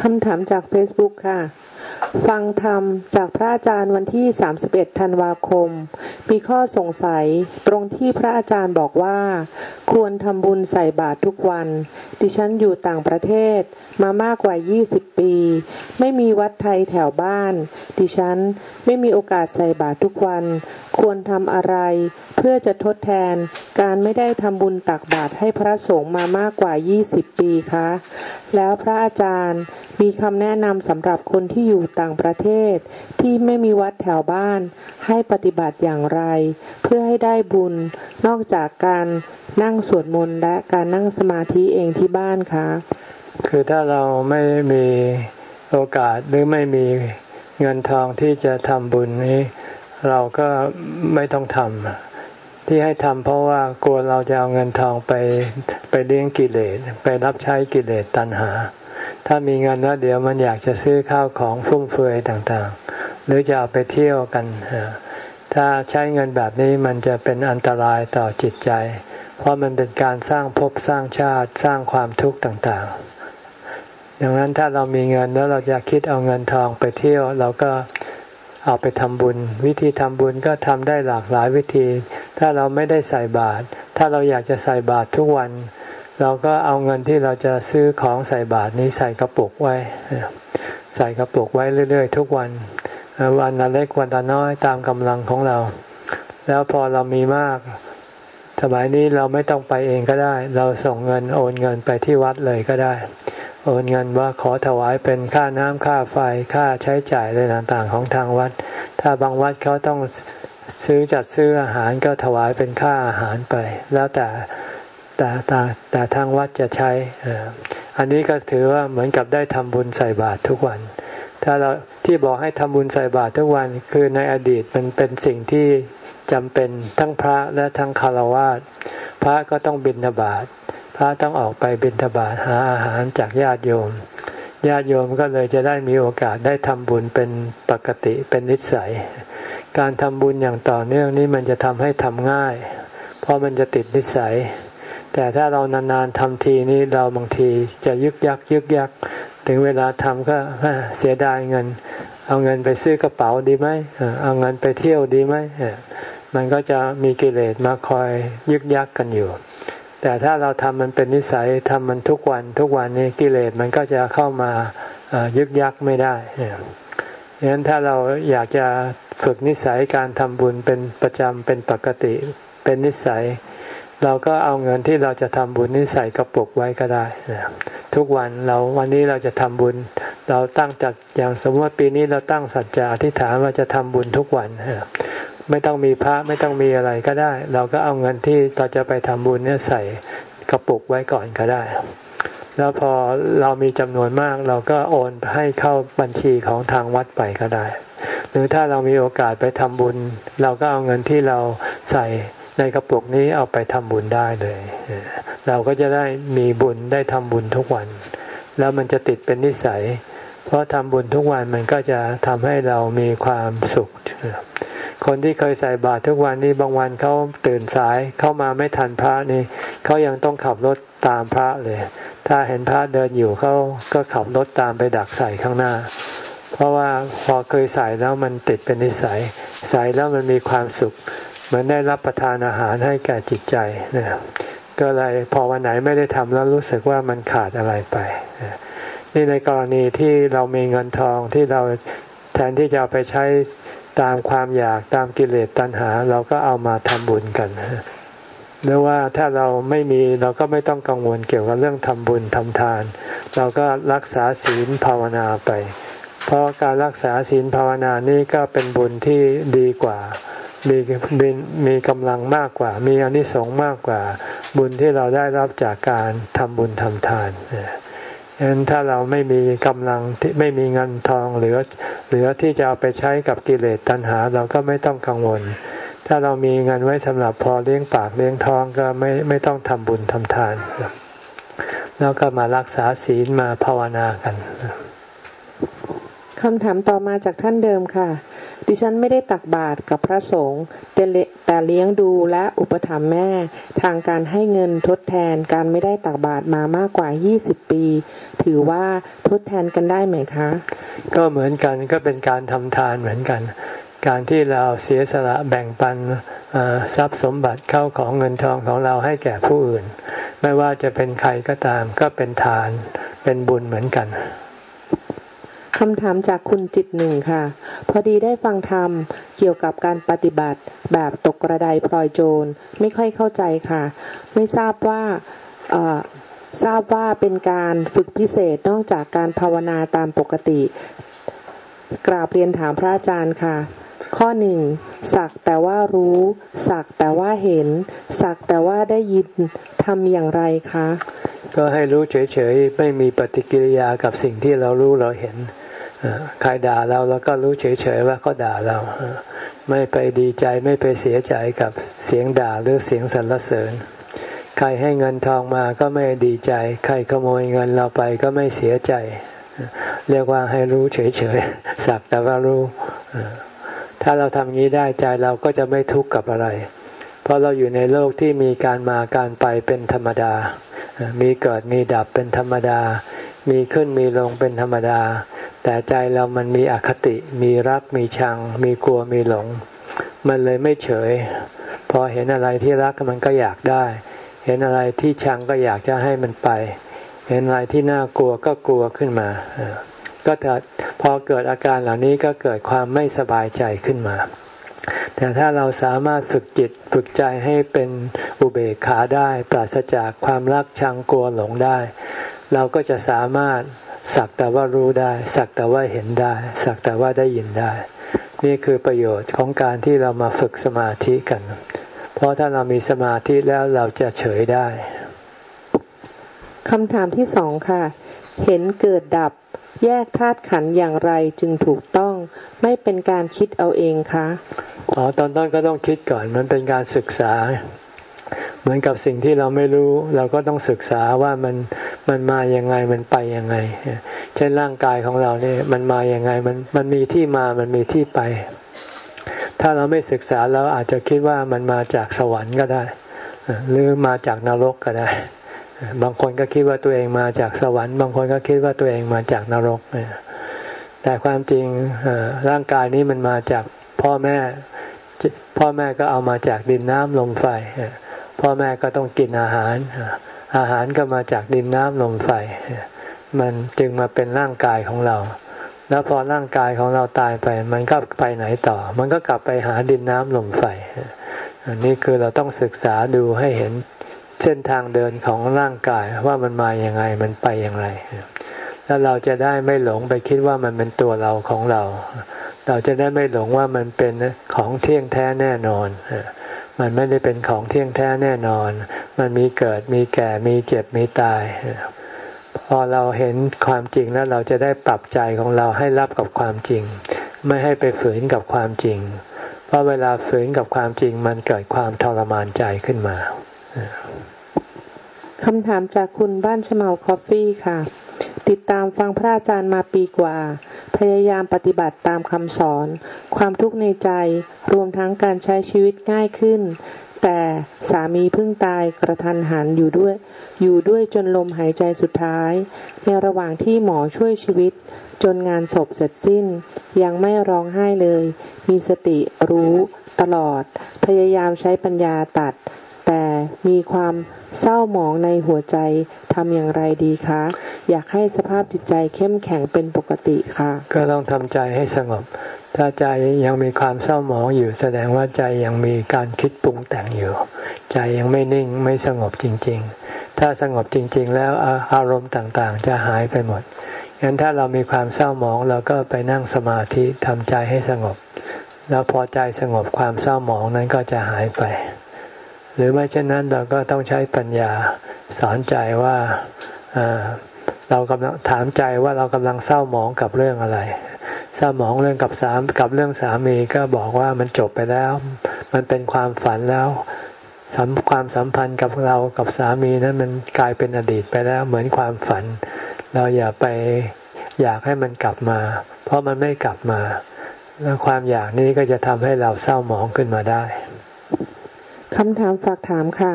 คำถามจาก Facebook ค่ะ ฟังธรรมจากพระอาจารย์วันที่ 31 ธันวาคม มีข้อสงสัยตรงที่พระอาจารย์บอกว่า ควรทำบุญใส่บาตรทุกวัน ดิฉันอยู่ต่างประเทศมามากกว่า 20 ปี ไม่มีวัดไทยแถวบ้าน ดิฉันไม่มีโอกาสใส่บาตรทุกวัน ควรทำอะไร เพื่อจะทดแทนการไม่ได้ทำบุญตักบาตรให้พระสงฆ์มามากกว่า 20 ปีคะ แล้วพระอาจารย์มีคำแนะนำสำหรับคนที่อยู่ต่างประเทศ ที่ไม่มีวัดแถวบ้าน ให้ปฏิบัติอย่างไร เพื่อให้ได้บุญ นอกจากการนั่งสวดมนต์และการนั่งสมาธิเองที่บ้านคะ คือถ้าเราไม่มีโอกาสหรือไม่มีเงินทองที่จะทำบุญนี้ เราก็ไม่ต้องทำที่ให้ทำเพราะว่ากลัวเราจะเอาเงินทองไปไปเลี้ยงกิเลสไปรับใช้กิเลสตัณหา ถ้ามีเงินแล้วเดี๋ยวมันอยากจะซื้อข้าวของฟุ่มเฟือยต่างๆ หรือจะเอาไปเที่ยวกัน ถ้าใช้เงินแบบนี้มันจะเป็นอันตรายต่อจิตใจ เพราะมันเป็นการสร้างภพสร้างชาติสร้างความทุกข์ต่างๆ ดังนั้นถ้าเรามีเงินแล้วเราจะคิดเอาเงินทองไปเที่ยวเราก็เอาไปทำบุญ วิธีทำบุญก็ทำได้หลากหลายวิธี ถ้าเราไม่ได้ใส่บาตรถ้าเราอยากจะใส่บาตรทุกวัน เราก็เอาเงินที่เราจะซื้อของใส่บาทนี้ใส่กระปุกไว้ ใส่กระปุกไว้เรื่อย ๆ ทุกวัน วันละเล็กวันละน้อยตามกำลังของเรา แล้วพอเรามีมาก สมัยนี้เราไม่ต้องไปเองก็ได้ เราส่งเงินโอนเงินไปที่วัดเลยก็ได้ โอนเงินว่าขอถวายเป็นค่าน้ำค่าไฟค่าใช้จ่ายอะไรต่างๆ ของทางวัด ถ้าบางวัดเขาต้องซื้อจัดซื้ออาหารก็ถวายเป็นค่าอาหารไป แล้วแต่ แต่แต่แต่ทางวัดจะใช้ อันนี้ก็ถือว่าเหมือนกับได้ทำบุญใส่บาตรทุกวัน ถ้าเราที่บอกให้ทำบุญใส่บาตรทุกวันคือในอดีตมันเป็นสิ่งที่จำเป็นทั้งพระและทั้งคารวะพระก็ต้องบิณฑบาตพระต้องออกไปบิณฑบาตหาอาหารจากญาติโยม ญาติโยมก็เลยจะได้มีโอกาสได้ทำบุญเป็นปกติเป็นนิสัย การทำบุญอย่างต่อเนื่องนี้มันจะทำให้ทำง่าย เพราะมันจะติดนิสัย แต่ถ้าเรานานๆทำทีนี้เราบางทีจะยึกยักยึกยัก ถึงเวลาทำก็เสียดายเงิน เอาเงินไปซื้อกระเป๋าดีไหมเอาเงินไปเที่ยวดีไหมมันก็จะมีกิเลสมาคอยยึกยักกันอยู่ แต่ถ้าเราทำมันเป็นนิสัยทำมันทุกวันทุกวันนี้กิเลสมันก็จะเข้ามายึกยักไม่ได้ดังนั้นถ้าเราอยากจะฝึกนิสัยการทำบุญเป็นประจำเป็นปกติ เป็นนิสัย เราก็เอาเงินที่เราจะทำบุญนิสัยกระปุกไว้ก็ได้ทุกวันเราวันนี้เราจะทำบุญ เราตั้งจัดอย่างสมมติว่าปีนี้เราตั้งสัจจะอธิษฐานว่าจะทำบุญทุกวันไม่ต้องมีพระไม่ต้องมีอะไรก็ได้ เราก็เอาเงินที่เราจะไปทำบุญเนี่ยใส่กระปุกไว้ก่อนก็ได้ แล้วพอเรามีจำนวนมากเราก็โอนให้เข้าบัญชีของทางวัดไปก็ได้ หรือถ้าเรามีโอกาสไปทำบุญ เราก็เอาเงินที่เราใส่ ในกระปุกนี้เอาไปทำบุญได้เลย เราก็จะได้มีบุญได้ทำบุญทุกวัน แล้วมันจะติดเป็นนิสัย เพราะทำบุญทุกวันมันก็จะทำให้เรามีความสุข คนที่เคยใส่บาตรทุกวันนี้บางวันเขาตื่นสายเข้ามาไม่ทันพระนี่เขายังต้องขับรถตามพระเลย ถ้าเห็นพระเดินอยู่เขาก็ขับรถตามไปดักใส่ข้างหน้าเพราะว่าพอเคยใส่แล้วมันติดเป็นนิสัย ใส่แล้วมันมีความสุข เหมือนได้รับประทานอาหารให้แก่จิตใจนะก็เลยพอวันไหนไม่ได้ทำแล้วรู้สึกว่ามันขาดอะไรไป นี่ในกรณีที่เรามีเงินทองที่เราแทนที่จะเอาไปใช้ตามความอยากตามกิเลสตัณหา เราก็เอามาทำบุญกันหรือว่าถ้าเราไม่มีเราก็ไม่ต้องกังวลเกี่ยวกับเรื่องทำบุญทำทาน เราก็รักษาศีลภาวนาไป เพราะการรักษาศีลภาวนานี่ก็เป็นบุญที่ดีกว่า มีมีมีกำลังมากกว่า มีอนิสงส์มากกว่า บุญที่เราได้รับจากการทำบุญทำทานฉะนั้นถ้าเราไม่มีกำลังที่ไม่มีเงินทองเหลือเหลือที่จะเอาไปใช้กับกิเลสตัณหา เราก็ไม่ต้องกังวล ถ้าเรามีเงินไว้สำหรับพอเลี้ยงปากเลี้ยงท้องก็ไม่ไม่ต้องทำบุญทำทาน แล้วก็มารักษาศีลมาภาวนากันคำถามต่อมาจากท่านเดิมค่ะ ดิฉันไม่ได้ตักบาตรกับพระสงฆ์แต่เลี้ยงดูและอุปถัมภ์แม่ ทางการให้เงินทดแทนการไม่ได้ตักบาตรมามากกว่า 20 ปี ถือว่าทดแทนกันได้ไหมคะ ก็เหมือนกันก็เป็นการทำทานเหมือนกัน การที่เราเสียสละแบ่งปันทรัพย์สมบัติเข้าของเงินทองของเราให้แก่ผู้อื่น ไม่ว่าจะเป็นใครก็ตามก็เป็นทานเป็นบุญเหมือนกัน คำถามจากคุณจิตหนึ่งค่ะ พอดีได้ฟังธรรมเกี่ยวกับการปฏิบัติแบบตกกระไดพลอยโจรไม่ค่อยเข้าใจค่ะ ไม่ทราบว่าทราบว่าเป็นการฝึกพิเศษนอกจากการภาวนาตามปกติ กราบเรียนถามพระอาจารย์ค่ะ ข้อหนึ่งสักแต่ว่ารู้ สักแต่ว่าเห็น สักแต่ว่าได้ยินทำอย่างไรคะก็ให้รู้เฉยๆ ไม่มีปฏิกิริยากับสิ่งที่เรารู้เราเห็น ใครด่าเราเราก็รู้เฉยๆว่าเขาด่าเรา ไม่ไปดีใจไม่ไปเสียใจกับเสียงด่าหรือเสียงสรรเสริญ ใครให้เงินทองมาก็ไม่ดีใจ ใครขโมยเงินเราไปก็ไม่เสียใจ เรียกว่าให้รู้เฉยๆสักแต่ว่ารู้ ถ้าเราทำงี้ได้ใจเราก็จะไม่ทุกข์กับอะไร เพราะเราอยู่ในโลกที่มีการมาการไปเป็นธรรมดา มีเกิดมีดับเป็นธรรมดา มีขึ้นมีลงเป็นธรรมดา แต่ใจเรามันมีอคติ มีรักมีชัง มีกลัวมีหลง มันเลยไม่เฉย พอเห็นอะไรที่รักมันก็อยากได้ เห็นอะไรที่ชังก็อยากจะให้มันไป เห็นอะไรที่น่ากลัวก็กลัวขึ้นมา ก็จะพอเกิดอาการเหล่านี้ก็เกิดความไม่สบายใจขึ้นมาแต่ถ้าเราสามารถฝึกจิตฝึกใจให้เป็นอุเบกขาได้ ปราศจากความรักชังกลัวหลงได้ เราก็จะสามารถสักแต่ว่ารู้ได้ สักแต่ว่าเห็นได้ สักแต่ว่าได้ยินได้ นี่คือประโยชน์ของการที่เรามาฝึกสมาธิกัน เพราะถ้าเรามีสมาธิแล้วเราจะเฉยได้คำถามที่สองค่ะ เห็นเกิดดับ แยกธาตุขันอย่างไรจึงถูกต้อง ไม่เป็นการคิดเอาเองคะอ๋อตอนต้นก็ต้องคิดก่อนมันเป็นการศึกษา เหมือนกับสิ่งที่เราไม่รู้ เราก็ต้องศึกษาว่ามันมันมาอย่างไงมันไปอยังไง เช่นร่างกายของเราเนี่ยมันมาอย่างไงมันมันมีที่มามันมีที่ไป ถ้าเราไม่ศึกษาเราอาจจะคิดว่ามันมาจากสวรรค์ก็ได้ หรือมาจากนรกก็ได้ บางคนก็คิดว่าตัวเองมาจากสวรรค์ บางคนก็คิดว่าตัวเองมาจากนรกแต่ความจริงร่างกายนี้มันมาจากพ่อแม่พ่อแม่ก็เอามาจากดินน้ำลมไฟ พ่อแม่ก็ต้องกินอาหาร อาหารก็มาจากดินน้ำลมไฟ มันจึงมาเป็นร่างกายของเรา แล้วพอร่างกายของเราตายไป มันก็ไปไหนต่อ มันก็กลับไปหาดินน้ำลมไฟ อันนี้คือเราต้องศึกษาดูให้เห็นเส้นทางเดินของร่างกายว่ามันมาอย่างไง มันไปอย่างไร แล้วเราจะได้ไม่หลงไปคิดว่ามันเป็นตัวเราของเรา เราจะได้ไม่หลงว่ามันเป็นของเที่ยงแท้แน่นอน มันไม่ได้เป็นของเที่ยงแท้แน่นอน มันมีเกิดมีแก่มีเจ็บมีตาย พอเราเห็นความจริงแล้วเราจะได้ปรับใจของเราให้รับกับความจริง ไม่ให้ไปฝืนกับความจริง เพราะเวลาฝืนกับความจริงมันเกิดความทรมานใจขึ้นมาคำถามจากคุณบ้านชมาคอฟฟี่ค่ะ ติดตามฟังพระอาจารย์มาปีกว่า พยายามปฏิบัติตามคำสอน ความทุกข์ในใจ รวมทั้งการใช้ชีวิตง่ายขึ้น แต่สามีเพิ่งตายกระทันหันอยู่ด้วย อยู่ด้วยจนลมหายใจสุดท้าย ในระหว่างที่หมอช่วยชีวิต จนงานศพเสร็จสิ้น ยังไม่ร้องไห้เลย มีสติรู้ตลอด พยายามใช้ปัญญาตัด แต่มีความเศร้าหมองในหัวใจทำอย่างไรดีคะ อยากให้สภาพจิตใจเข้มแข็งเป็นปกติค่ะ ก็ต้องทำใจให้สงบ ถ้าใจยังมีความเศร้าหมองอยู่แสดงว่าใจยังมีการคิดปรุงแต่งอยู่ ใจยังไม่นิ่งไม่สงบจริง ๆ ถ้าสงบจริง ๆ แล้วอารมณ์ต่างๆ จะหายไปหมดงั้นถ้าเรามีความเศร้าหมองเราก็ไปนั่งสมาธิทำใจให้สงบ แล้วพอใจสงบความเศร้าหมองนั้นก็จะหายไป หรือไม่เช่นนั้นเราก็ต้องใช้ปัญญาสอนใจว่าเรากำลังถามใจว่าเรากำลังเศร้าหมองกับเรื่องอะไร เศร้าหมองเรื่องกับสามกับเรื่องสามีก็บอกว่ามันจบไปแล้ว มันเป็นความฝันแล้วความสัมพันธ์กับเรากับสามีนั้นมันกลายเป็นอดีตไปแล้วเหมือนความฝัน เราอย่าไปอยากให้มันกลับมา เพราะมันไม่กลับมา แล้วความอยากนี้ก็จะทำให้เราเศร้าหมองขึ้นมาได้ คำถามฝากถามค่ะ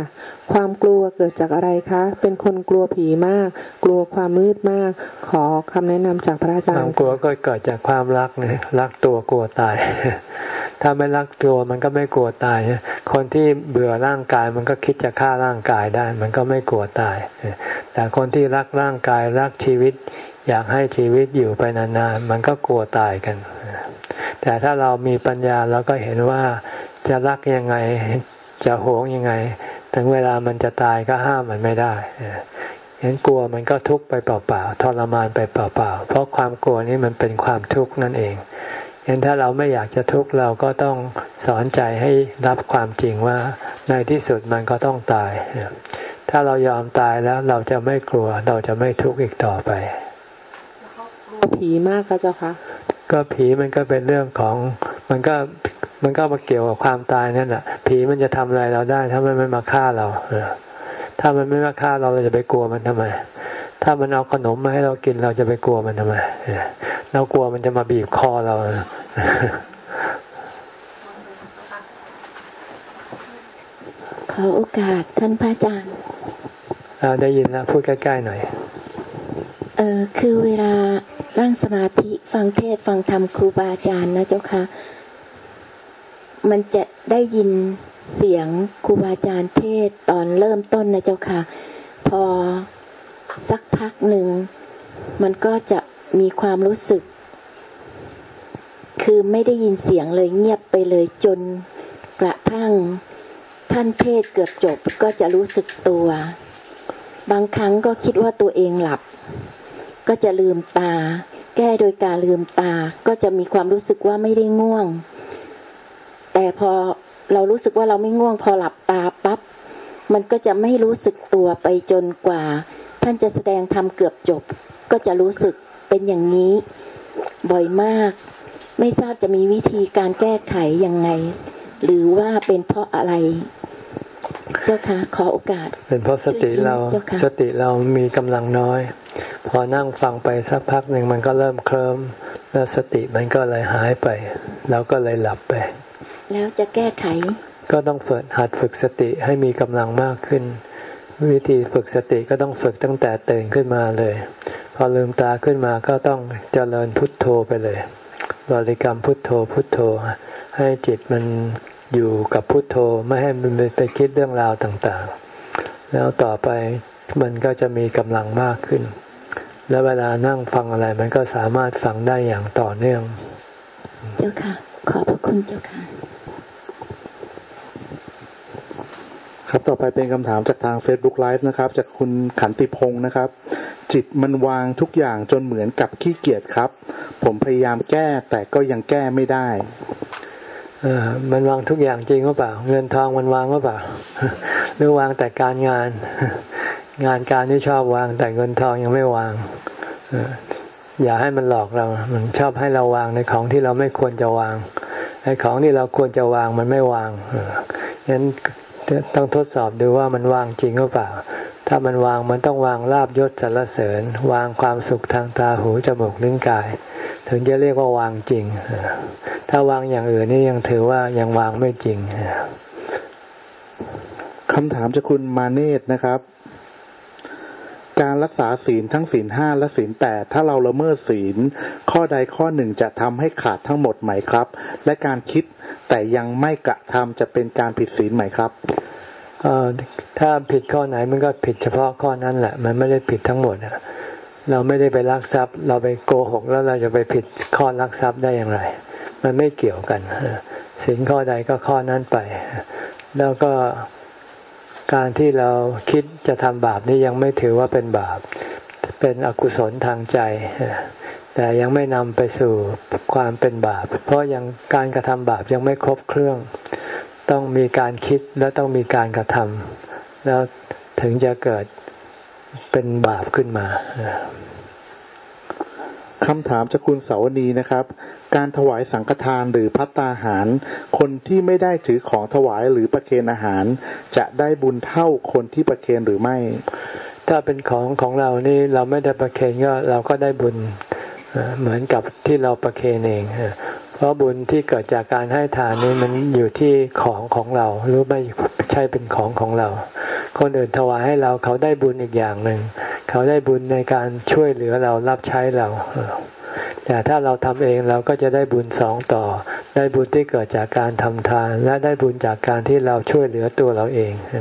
ความกลัวเกิดจากอะไรคะ เป็นคนกลัวผีมาก กลัวความมืดมาก ขอคำแนะนำจากพระอาจารย์ความกลัวก็เกิดจากความรักเนี่ยรักตัวกลัวตาย ถ้าไม่รักตัวมันก็ไม่กลัวตาย คนที่เบื่อร่างกายมันก็คิดจะฆ่าร่างกายได้ มันก็ไม่กลัวตาย แต่คนที่รักร่างกายรักชีวิต อยากให้ชีวิตอยู่ไปนานๆมันก็กลัวตายกัน แต่ถ้าเรามีปัญญาเราก็เห็นว่าจะรักยังไง จะโหงยังไง ถึงเวลามันจะตายก็ห้ามมันไม่ได้เห็นกลัวมันก็ทุกข์ไปเปล่าๆทรมานไปเปล่าๆเพราะความกลัวนี้มันเป็นความทุกข์นั่นเองเห็นถ้าเราไม่อยากจะทุกข์เราก็ต้องสอนใจให้รับความจริงว่าในที่สุดมันก็ต้องตาย ถ้าเรายอมตายแล้วเราจะไม่กลัวเราจะไม่ทุกข์อีกต่อไปกลัวผีมากคะเจ้าคะก็ผีมันก็เป็นเรื่องของมันก็ มันก็มาเกี่ยวกับความตายนั่นแหละผีมันจะทำอะไรเราได้ ถ้ามันไม่มาฆ่าเราถ้ามันไม่มาฆ่าเราเราจะไปกลัวมันทำไม ถ้ามันเอาขนมมาให้เรากินเราจะไปกลัวมันทำไมเรากลัวมันจะมาบีบคอเราขอโอกาสท่านพระอาจารย์ได้ยินแล้วพูดใกล้ๆหน่อยเออคือเวลาร่างสมาธิฟังเทศฟังธรรมครูบาอาจารย์นะเจ้าค่ะ มันจะได้ยินเสียงครูบาอาจารย์เทศตอนเริ่มต้นนะเจ้าค่ะ พอสักพักหนึ่ง มันก็จะมีความรู้สึก คือไม่ได้ยินเสียงเลยเงียบไปเลยจนกระทั่งท่านเทศเกือบจบก็จะรู้สึกตัว บางครั้งก็คิดว่าตัวเองหลับ ก็จะลืมตา แก้โดยการลืมตาก็จะมีความรู้สึกว่าไม่ได้ง่วง แต่พอเรารู้สึกว่าเราไม่ง่วงพอหลับตาปับ๊บมันก็จะไม่รู้สึกตัวไปจนกว่า ท่านจะแสดงทำเกือบจบ ก็จะรู้สึกเป็นอย่างนี้ บ่อยมาก ไม่ทราบจะมีวิธีการแก้ไขยังไง หรือว่าเป็นเพราะอะไร เจ้าค่ะขอโอกาส เป็นเพราะสติเราสติเรามีกำลังน้อย พอนั่งฟังไปสักพักหนึ่งมันก็เริ่มเคลิ้มแล้วสติมันก็เลยหายไปเราก็เลยหลับไป แล้วจะแก้ไข ก็ต้องฝึกหัดฝึกสติให้มีกำลังมากขึ้น วิธีฝึกสติก็ต้องฝึกตั้งแต่ตื่นขึ้นมาเลย พอลืมตาขึ้นมาก็ต้องเจริญพุทโธไปเลย บริกรรมพุทโธพุทโธ ให้จิตมันอยู่กับพุทโธไม่ให้มันไปคิดเรื่องราวต่างๆ แล้วต่อไปมันก็จะมีกำลังมากขึ้น แล้วเวลานั่งฟังอะไรมันก็สามารถฟังได้อย่างต่อเนื่อง เจ้าค่ะ ขอบพระคุณเจ้าค่ะ ครับต่อไปเป็นคำถามจากทาง Facebook Live นะครับ จากคุณขันติพงศ์นะครับ จิตมันวางทุกอย่างจนเหมือนกับขี้เกียจครับ ผมพยายามแก้แต่ก็ยังแก้ไม่ได้เออมันวางทุกอย่างจริงหรือเปล่า เงินทองมันวางหรือเปล่า หรือวางแต่การงาน งานการที่ชอบวาง แต่เงินทองยังไม่วางอย่าให้มันหลอกเรา มันชอบให้เราวางในของที่เราไม่ควรจะวางไอ้ของที่เราควรจะวางมันไม่วางเฉะนั้น ต้องทดสอบดูว่ามันวางจริงหรือเปล่า ถ้ามันวางมันต้องวางลาบยศสรรเสริญ วางความสุขทางตาหูจมูกลิ้นกาย ถึงจะเรียกว่าวางจริง ถ้าวางอย่างอื่นนี่ยังถือว่ายังวางไม่จริงคำถามจากคุณมาเนตนะครับ การรักษาศีลทั้งศีลห้าและศีลแปดถ้าเราละเมิดศีล ข้อใดข้อหนึ่งจะทำให้ขาดทั้งหมดไหมครับ และการคิดแต่ยังไม่กระทำจะเป็นการผิดศีลไหมครับเออถ้าผิดข้อไหนมันก็ผิดเฉพาะข้อนั้นแหละ มันไม่ได้ผิดทั้งหมดเราไม่ได้ไปลักทรัพย์ เราไปโกหกแล้วเราจะไปผิดข้อลักทรัพย์ได้อย่างไร มันไม่เกี่ยวกันสินข้อใดก็ข้อนั้นไป แล้วก็ การที่เราคิดจะทำบาปนี่ยังไม่ถือว่าเป็นบาป เป็นอกุศลทางใจ แต่ยังไม่นำไปสู่ความเป็นบาป เพราะยังการกระทำบาปยังไม่ครบเครื่อง ต้องมีการคิดและต้องมีการกระทำแล้วถึงจะเกิดเป็นบาปขึ้นมาคำถามจากคุณเสาวนีนะครับ การถวายสังฆทานหรือพัตตาหาร คนที่ไม่ได้ถือของถวายหรือประเคนอาหาร จะได้บุญเท่าคนที่ประเคนหรือไม่ ถ้าเป็นของของเรานี่เราไม่ได้ประเคนก็เราก็ได้บุญ เหมือนกับที่เราประเคนเองเพราะบุญที่เกิดจากการให้ทานนี่มันอยู่ที่ของของเราหรือไม่ใช่เป็นของของเรา คนอื่นถวายให้เราเขาได้บุญอีกอย่างหนึ่ง เขาได้บุญในการช่วยเหลือเรารับใช้เรา แต่ถ้าเราทำเองเราก็จะได้บุญสองต่อ ได้บุญที่เกิดจากการทำทาน และได้บุญจากการที่เราช่วยเหลือตัวเราเองเ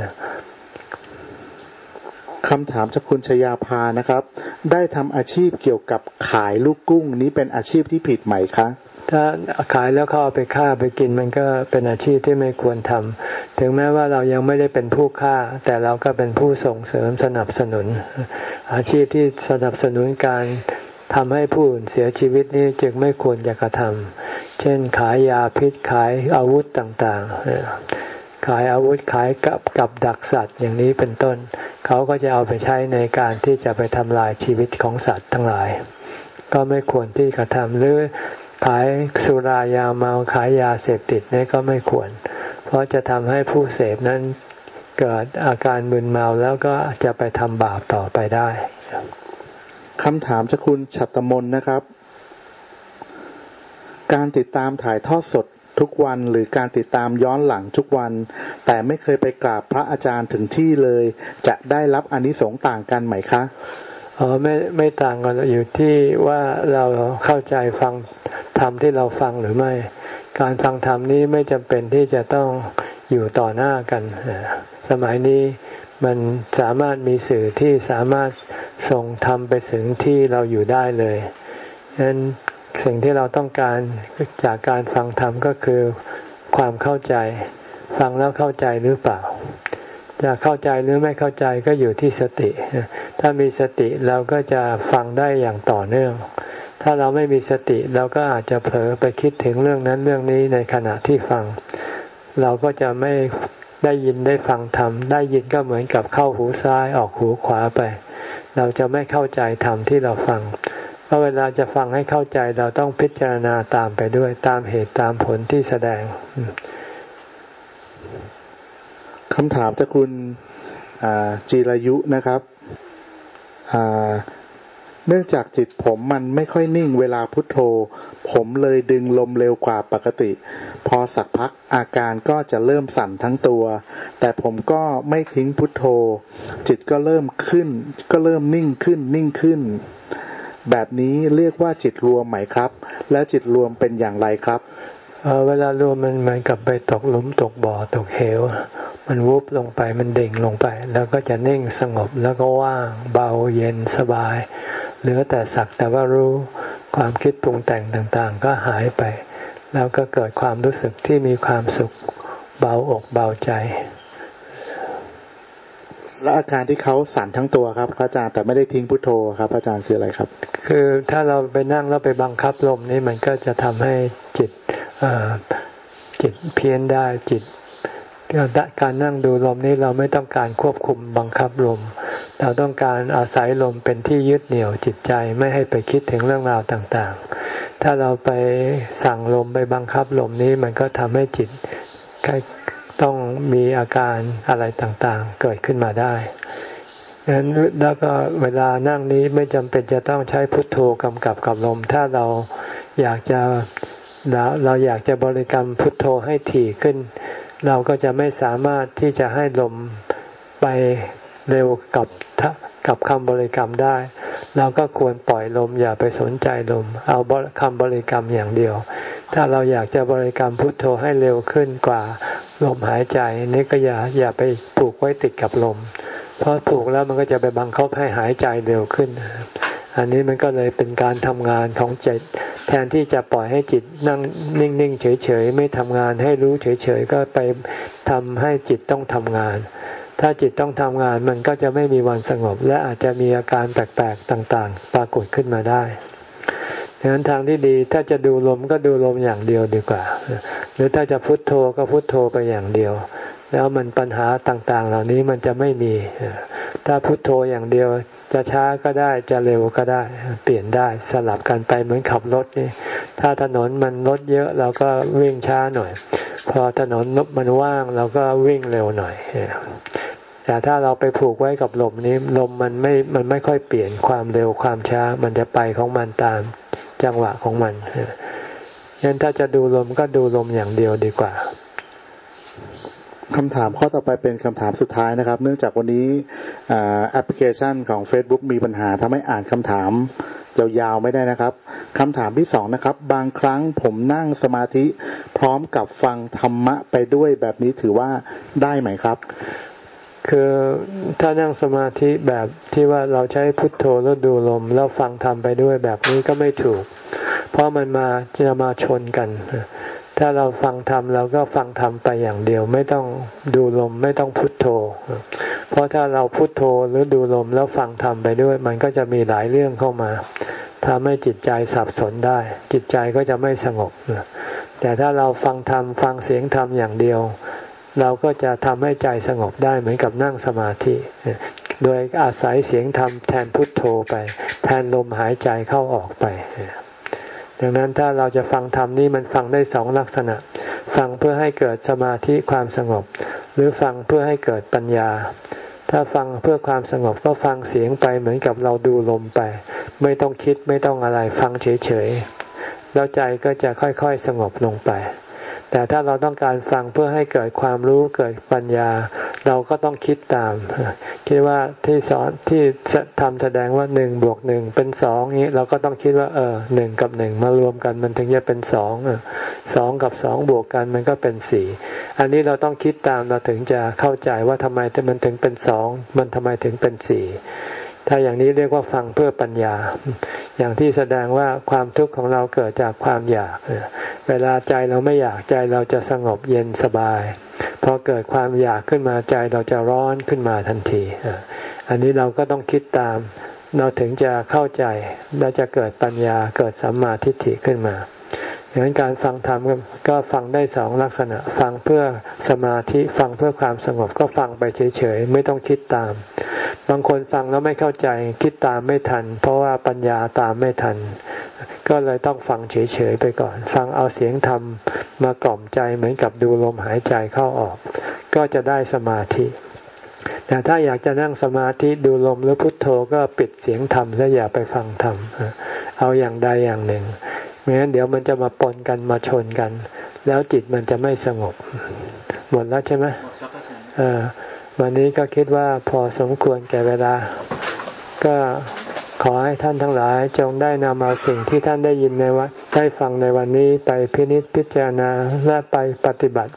คำถามจากคุณชยาพานะครับ ได้ทำอาชีพเกี่ยวกับขายลูกกุ้ง นี้เป็นอาชีพที่ผิดไหมคะ ถ้าขายแล้วเขาเอาไปฆ่าไปกินมันก็เป็นอาชีพที่ไม่ควรทำถึงแม้ว่าเรายังไม่ได้เป็นผู้ฆ่า แต่เราก็เป็นผู้ส่งเสริมสนับสนุน อาชีพที่สนับสนุนการทำให้ผู้อื่นเสียชีวิตนี้จึงไม่ควรจะกระทำเช่นขายยาพิษขายอาวุธต่างๆ ขายอาวุธขายกับกับดักสัตว์อย่างนี้เป็นต้น เขาก็จะเอาไปใช้ในการที่จะไปทำลายชีวิตของสัตว์ทั้งหลาย ก็ไม่ควรที่กระทำหรือขายสุรายาเมาขายยาเสพติดนี่ก็ไม่ควร เพราะจะทำให้ผู้เสพนั้นเกิดอาการมึนเมาแล้วก็จะไปทำบาปต่อไปได้คำถามจากคุณชัตมนนะครับ การติดตามถ่ายทอดสด ทุกวันหรือการติดตามย้อนหลังทุกวัน แต่ไม่เคยไปกราบพระอาจารย์ถึงที่เลย จะได้รับอานิสงส์ต่างกันไหมคะอ๋อไม่ไม่ต่างกันอยู่ที่ว่าเราเข้าใจฟังธรรมที่เราฟังหรือไม่ การฟังธรรมนี้ไม่จำเป็นที่จะต้องอยู่ต่อหน้ากัน สมัยนี้มันสามารถมีสื่อที่สามารถส่งธรรมไปถึงที่เราอยู่ได้เลยฉะนั้น สิ่งที่เราต้องการจากการฟังธรรมก็คือความเข้าใจ ฟังแล้วเข้าใจหรือเปล่า จะเข้าใจหรือไม่เข้าใจก็อยู่ที่สติ ถ้ามีสติเราก็จะฟังได้อย่างต่อเนื่อง ถ้าเราไม่มีสติเราก็อาจจะเผลอไปคิดถึงเรื่องนั้นเรื่องนี้ในขณะที่ฟัง เราก็จะไม่ได้ยินได้ฟังธรรม ได้ยินก็เหมือนกับเข้าหูซ้ายออกหูขวาไป เราจะไม่เข้าใจธรรมที่เราฟัง เพราะเวลาจะฟังให้เข้าใจเราต้องพิจารณาตามไปด้วยตามเหตุตามผลที่แสดงคำถามจากคุณจิรายุนะครับเนื่องจากจิตผมมันไม่ค่อยนิ่งเวลาพุทโธ ผมเลยดึงลมเร็วกว่าปกติ พอสักพักอาการก็จะเริ่มสั่นทั้งตัว แต่ผมก็ไม่ทิ้งพุทโธ จิตก็เริ่มขึ้น ก็เริ่มนิ่งขึ้นนิ่งขึ้น แบบนี้เรียกว่าจิตรวมไหมครับ แล้วจิตรวมเป็นอย่างไรครับเเวลารวมมันเหมือนกับไปตกหลุมตกบ่อตกเหว มันวุบลงไปมันเด่งลงไป แล้วก็จะนิ่งสงบแล้วก็ว่างเบาเย็นสบายเหลือแต่สักแต่ว่ารู้ความคิดปรุงแต่งต่างๆ ก็หายไป แล้วก็เกิดความรู้สึกที่มีความสุขเบาอกเบาใจ และอาการที่เขาสั่นทั้งตัวครับพระอาจารย์แต่ไม่ได้ทิ้งพุทโธครับพระอาจารย์คืออะไรครับ คือถ้าเราไปนั่งแล้วไปบังคับลมนี่มันก็จะทำให้จิตจิตเพี้ยนได้จิตการนั่งดูลมนี้เราไม่ต้องการควบคุมบังคับลม เราต้องการอาศัยลมเป็นที่ยึดเหนี่ยวจิตใจไม่ให้ไปคิดถึงเรื่องราวต่างๆ ถ้าเราไปสั่งลมไปบังคับลมนี้มันก็ทำให้จิต ต้องมีอาการอะไรต่างๆ เกิดขึ้นมาได้ดังนั้นแล้วก็เวลานั่งนี้ไม่จำเป็นจะต้องใช้พุทโธกำกับกับลม ถ้าเราอยากจะเราอยากจะบริกรรมพุทโธให้ถี่ขึ้น เราก็จะไม่สามารถที่จะให้ลมไปเร็วกับกับคำบริกรรมได้ เราก็ควรปล่อยลมอย่าไปสนใจลม เอาคำบริกรรมอย่างเดียว ถ้าเราอยากจะบริกรรมพุทโธให้เร็วขึ้นกว่าลมหายใจนี่ก็อย่าอย่าไปผูกไว้ติดกับลม เพราะผูกแล้วมันก็จะไปบังคับให้หายใจเร็วขึ้น อันนี้มันก็เลยเป็นการทำงานของจิตแทนที่จะปล่อยให้จิตนั่งนิ่งๆเฉยๆไม่ทำงานให้รู้เฉยๆก็ไปทำให้จิตต้องทำงาน ถ้าจิตต้องทำงานมันก็จะไม่มีวันสงบ และอาจจะมีอาการแปลกๆต่างๆ ปรากฏขึ้นมาได้ ดังนั้นทางที่ดีถ้าจะดูลมก็ดูลมอย่างเดียวดีกว่า หรือถ้าจะพุโทโธก็พุโทโธไปอย่างเดียว แล้วมันปัญหาต่างๆ เหล่านี้มันจะไม่มี ถ้าพุโทโธอย่างเดียวจะช้าก็ได้จะเร็วก็ได้ เปลี่ยนได้สลับกันไปเหมือนขับรถนี่ ถ้าถนนมันรถเยอะเราก็วิ่งช้าหน่อย พอถนนมันว่างเราก็วิ่งเร็วหน่อยแต่ถ้าเราไปผูกไว้กับลมนี้ลมมันไม่มันไม่ค่อยเปลี่ยนความเร็วความช้ามันจะไปของมันตาม จังหวะของมันยันถ้าจะดูลมก็ดูลมอย่างเดียวดีกว่าคำถามข้อต่อไปเป็นคำถามสุดท้ายนะครับ เนื่องจากวันนี้แอปพลิเคชันของ Facebook มีปัญหาทำให้อ่านคำถามยาวๆไม่ได้นะครับคำถามที่สองนะครับ บางครั้งผมนั่งสมาธิพร้อมกับฟังธรรมะไปด้วยแบบนี้ถือว่าได้ไหมครับ คือถ้านั่งสมาธิแบบที่ว่าเราใช้พุทโธแล้วดูลม แล้วฟังธรรมไปด้วยแบบนี้ก็ไม่ถูก เพราะมันมาจะมาชนกัน ถ้าเราฟังธรรมเราก็ฟังธรรมไปอย่างเดียว ไม่ต้องดูลมไม่ต้องพุทโธ เพราะถ้าเราพุทโธหรือดูลมแล้วฟังธรรมไปด้วย มันก็จะมีหลายเรื่องเข้ามาทำให้จิตใจสับสนได้ จิตใจก็จะไม่สงบแต่ถ้าเราฟังธรรมฟังเสียงธรรมอย่างเดียว เราก็จะทำให้ใจสงบได้เหมือนกับนั่งสมาธิ โดยอาศัยเสียงธรรมแทนพุทโธไป แทนลมหายใจเข้าออกไป ดังนั้นถ้าเราจะฟังธรรมนี้มันฟังได้สองลักษณะ ฟังเพื่อให้เกิดสมาธิความสงบ หรือฟังเพื่อให้เกิดปัญญา ถ้าฟังเพื่อความสงบก็ฟังเสียงไปเหมือนกับเราดูลมไป ไม่ต้องคิดไม่ต้องอะไรฟังเฉยๆแล้วใจก็จะค่อยๆสงบลงไป แต่ถ้าเราต้องการฟังเพื่อให้เกิดความรู้เกิดปัญญา เราก็ต้องคิดตาม คิดว่าที่สอนที่ทำแสดงว่าหนึ่งบวกหนึ่งเป็นสองนี้เราก็ต้องคิดว่าเออหนึ่งกับหนึ่งมารวมกันมันถึงจะเป็นสองสองกับสองบวกกันมันก็เป็นสี่อันนี้เราต้องคิดตามเราถึงจะเข้าใจว่าทำไมมันถึงเป็นสองมันทำไมถึงเป็นสี่ ถ้าอย่างนี้เรียกว่าฟังเพื่อปัญญา อย่างที่แสดงว่าความทุกข์ของเราเกิดจากความอยาก เวลาใจเราไม่อยากใจเราจะสงบเย็นสบาย พอเกิดความอยากขึ้นมาใจเราจะร้อนขึ้นมาทันที อันนี้เราก็ต้องคิดตาม เราถึงจะเข้าใจเราจะเกิดปัญญาเกิดสัมมาทิฏฐิขึ้นมา ดังนั้นการฟังธรรมก็ฟังได้สองลักษณะ ฟังเพื่อสมาธิฟังเพื่อความสงบก็ฟังไปเฉยๆ ไม่ต้องคิดตาม บางคนฟังแล้วไม่เข้าใจคิดตามไม่ทัน เพราะว่าปัญญาตามไม่ทัน ก็เลยต้องฟังเฉยๆไปก่อน ฟังเอาเสียงธรรมมากล่อมใจเหมือนกับดูลมหายใจเข้าออก ก็จะได้สมาธิแต่ถ้าอยากจะนั่งสมาธิดูลมหรือพุทโธก็ปิดเสียงธรรมแล้วอย่าไปฟังธรรมเอาอย่างใดอย่างหนึ่ง ไม่งั้นเดี๋ยวมันจะมาปนกันมาชนกัน แล้วจิตมันจะไม่สงบ หมดแล้วใช่ไหมเออวันนี้ก็คิดว่าพอสมควรแก่เวลา ก็ขอให้ท่านทั้งหลายจงได้นำเอาสิ่งที่ท่านได้ยินในวันได้ฟังในวันนี้ไปพินิจพิจารณาและไปปฏิบัติ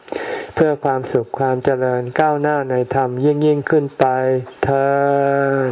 เพื่อความสุขความเจริญก้าวหน้าในธรรมยิ่งยิ่งขึ้นไปเธอ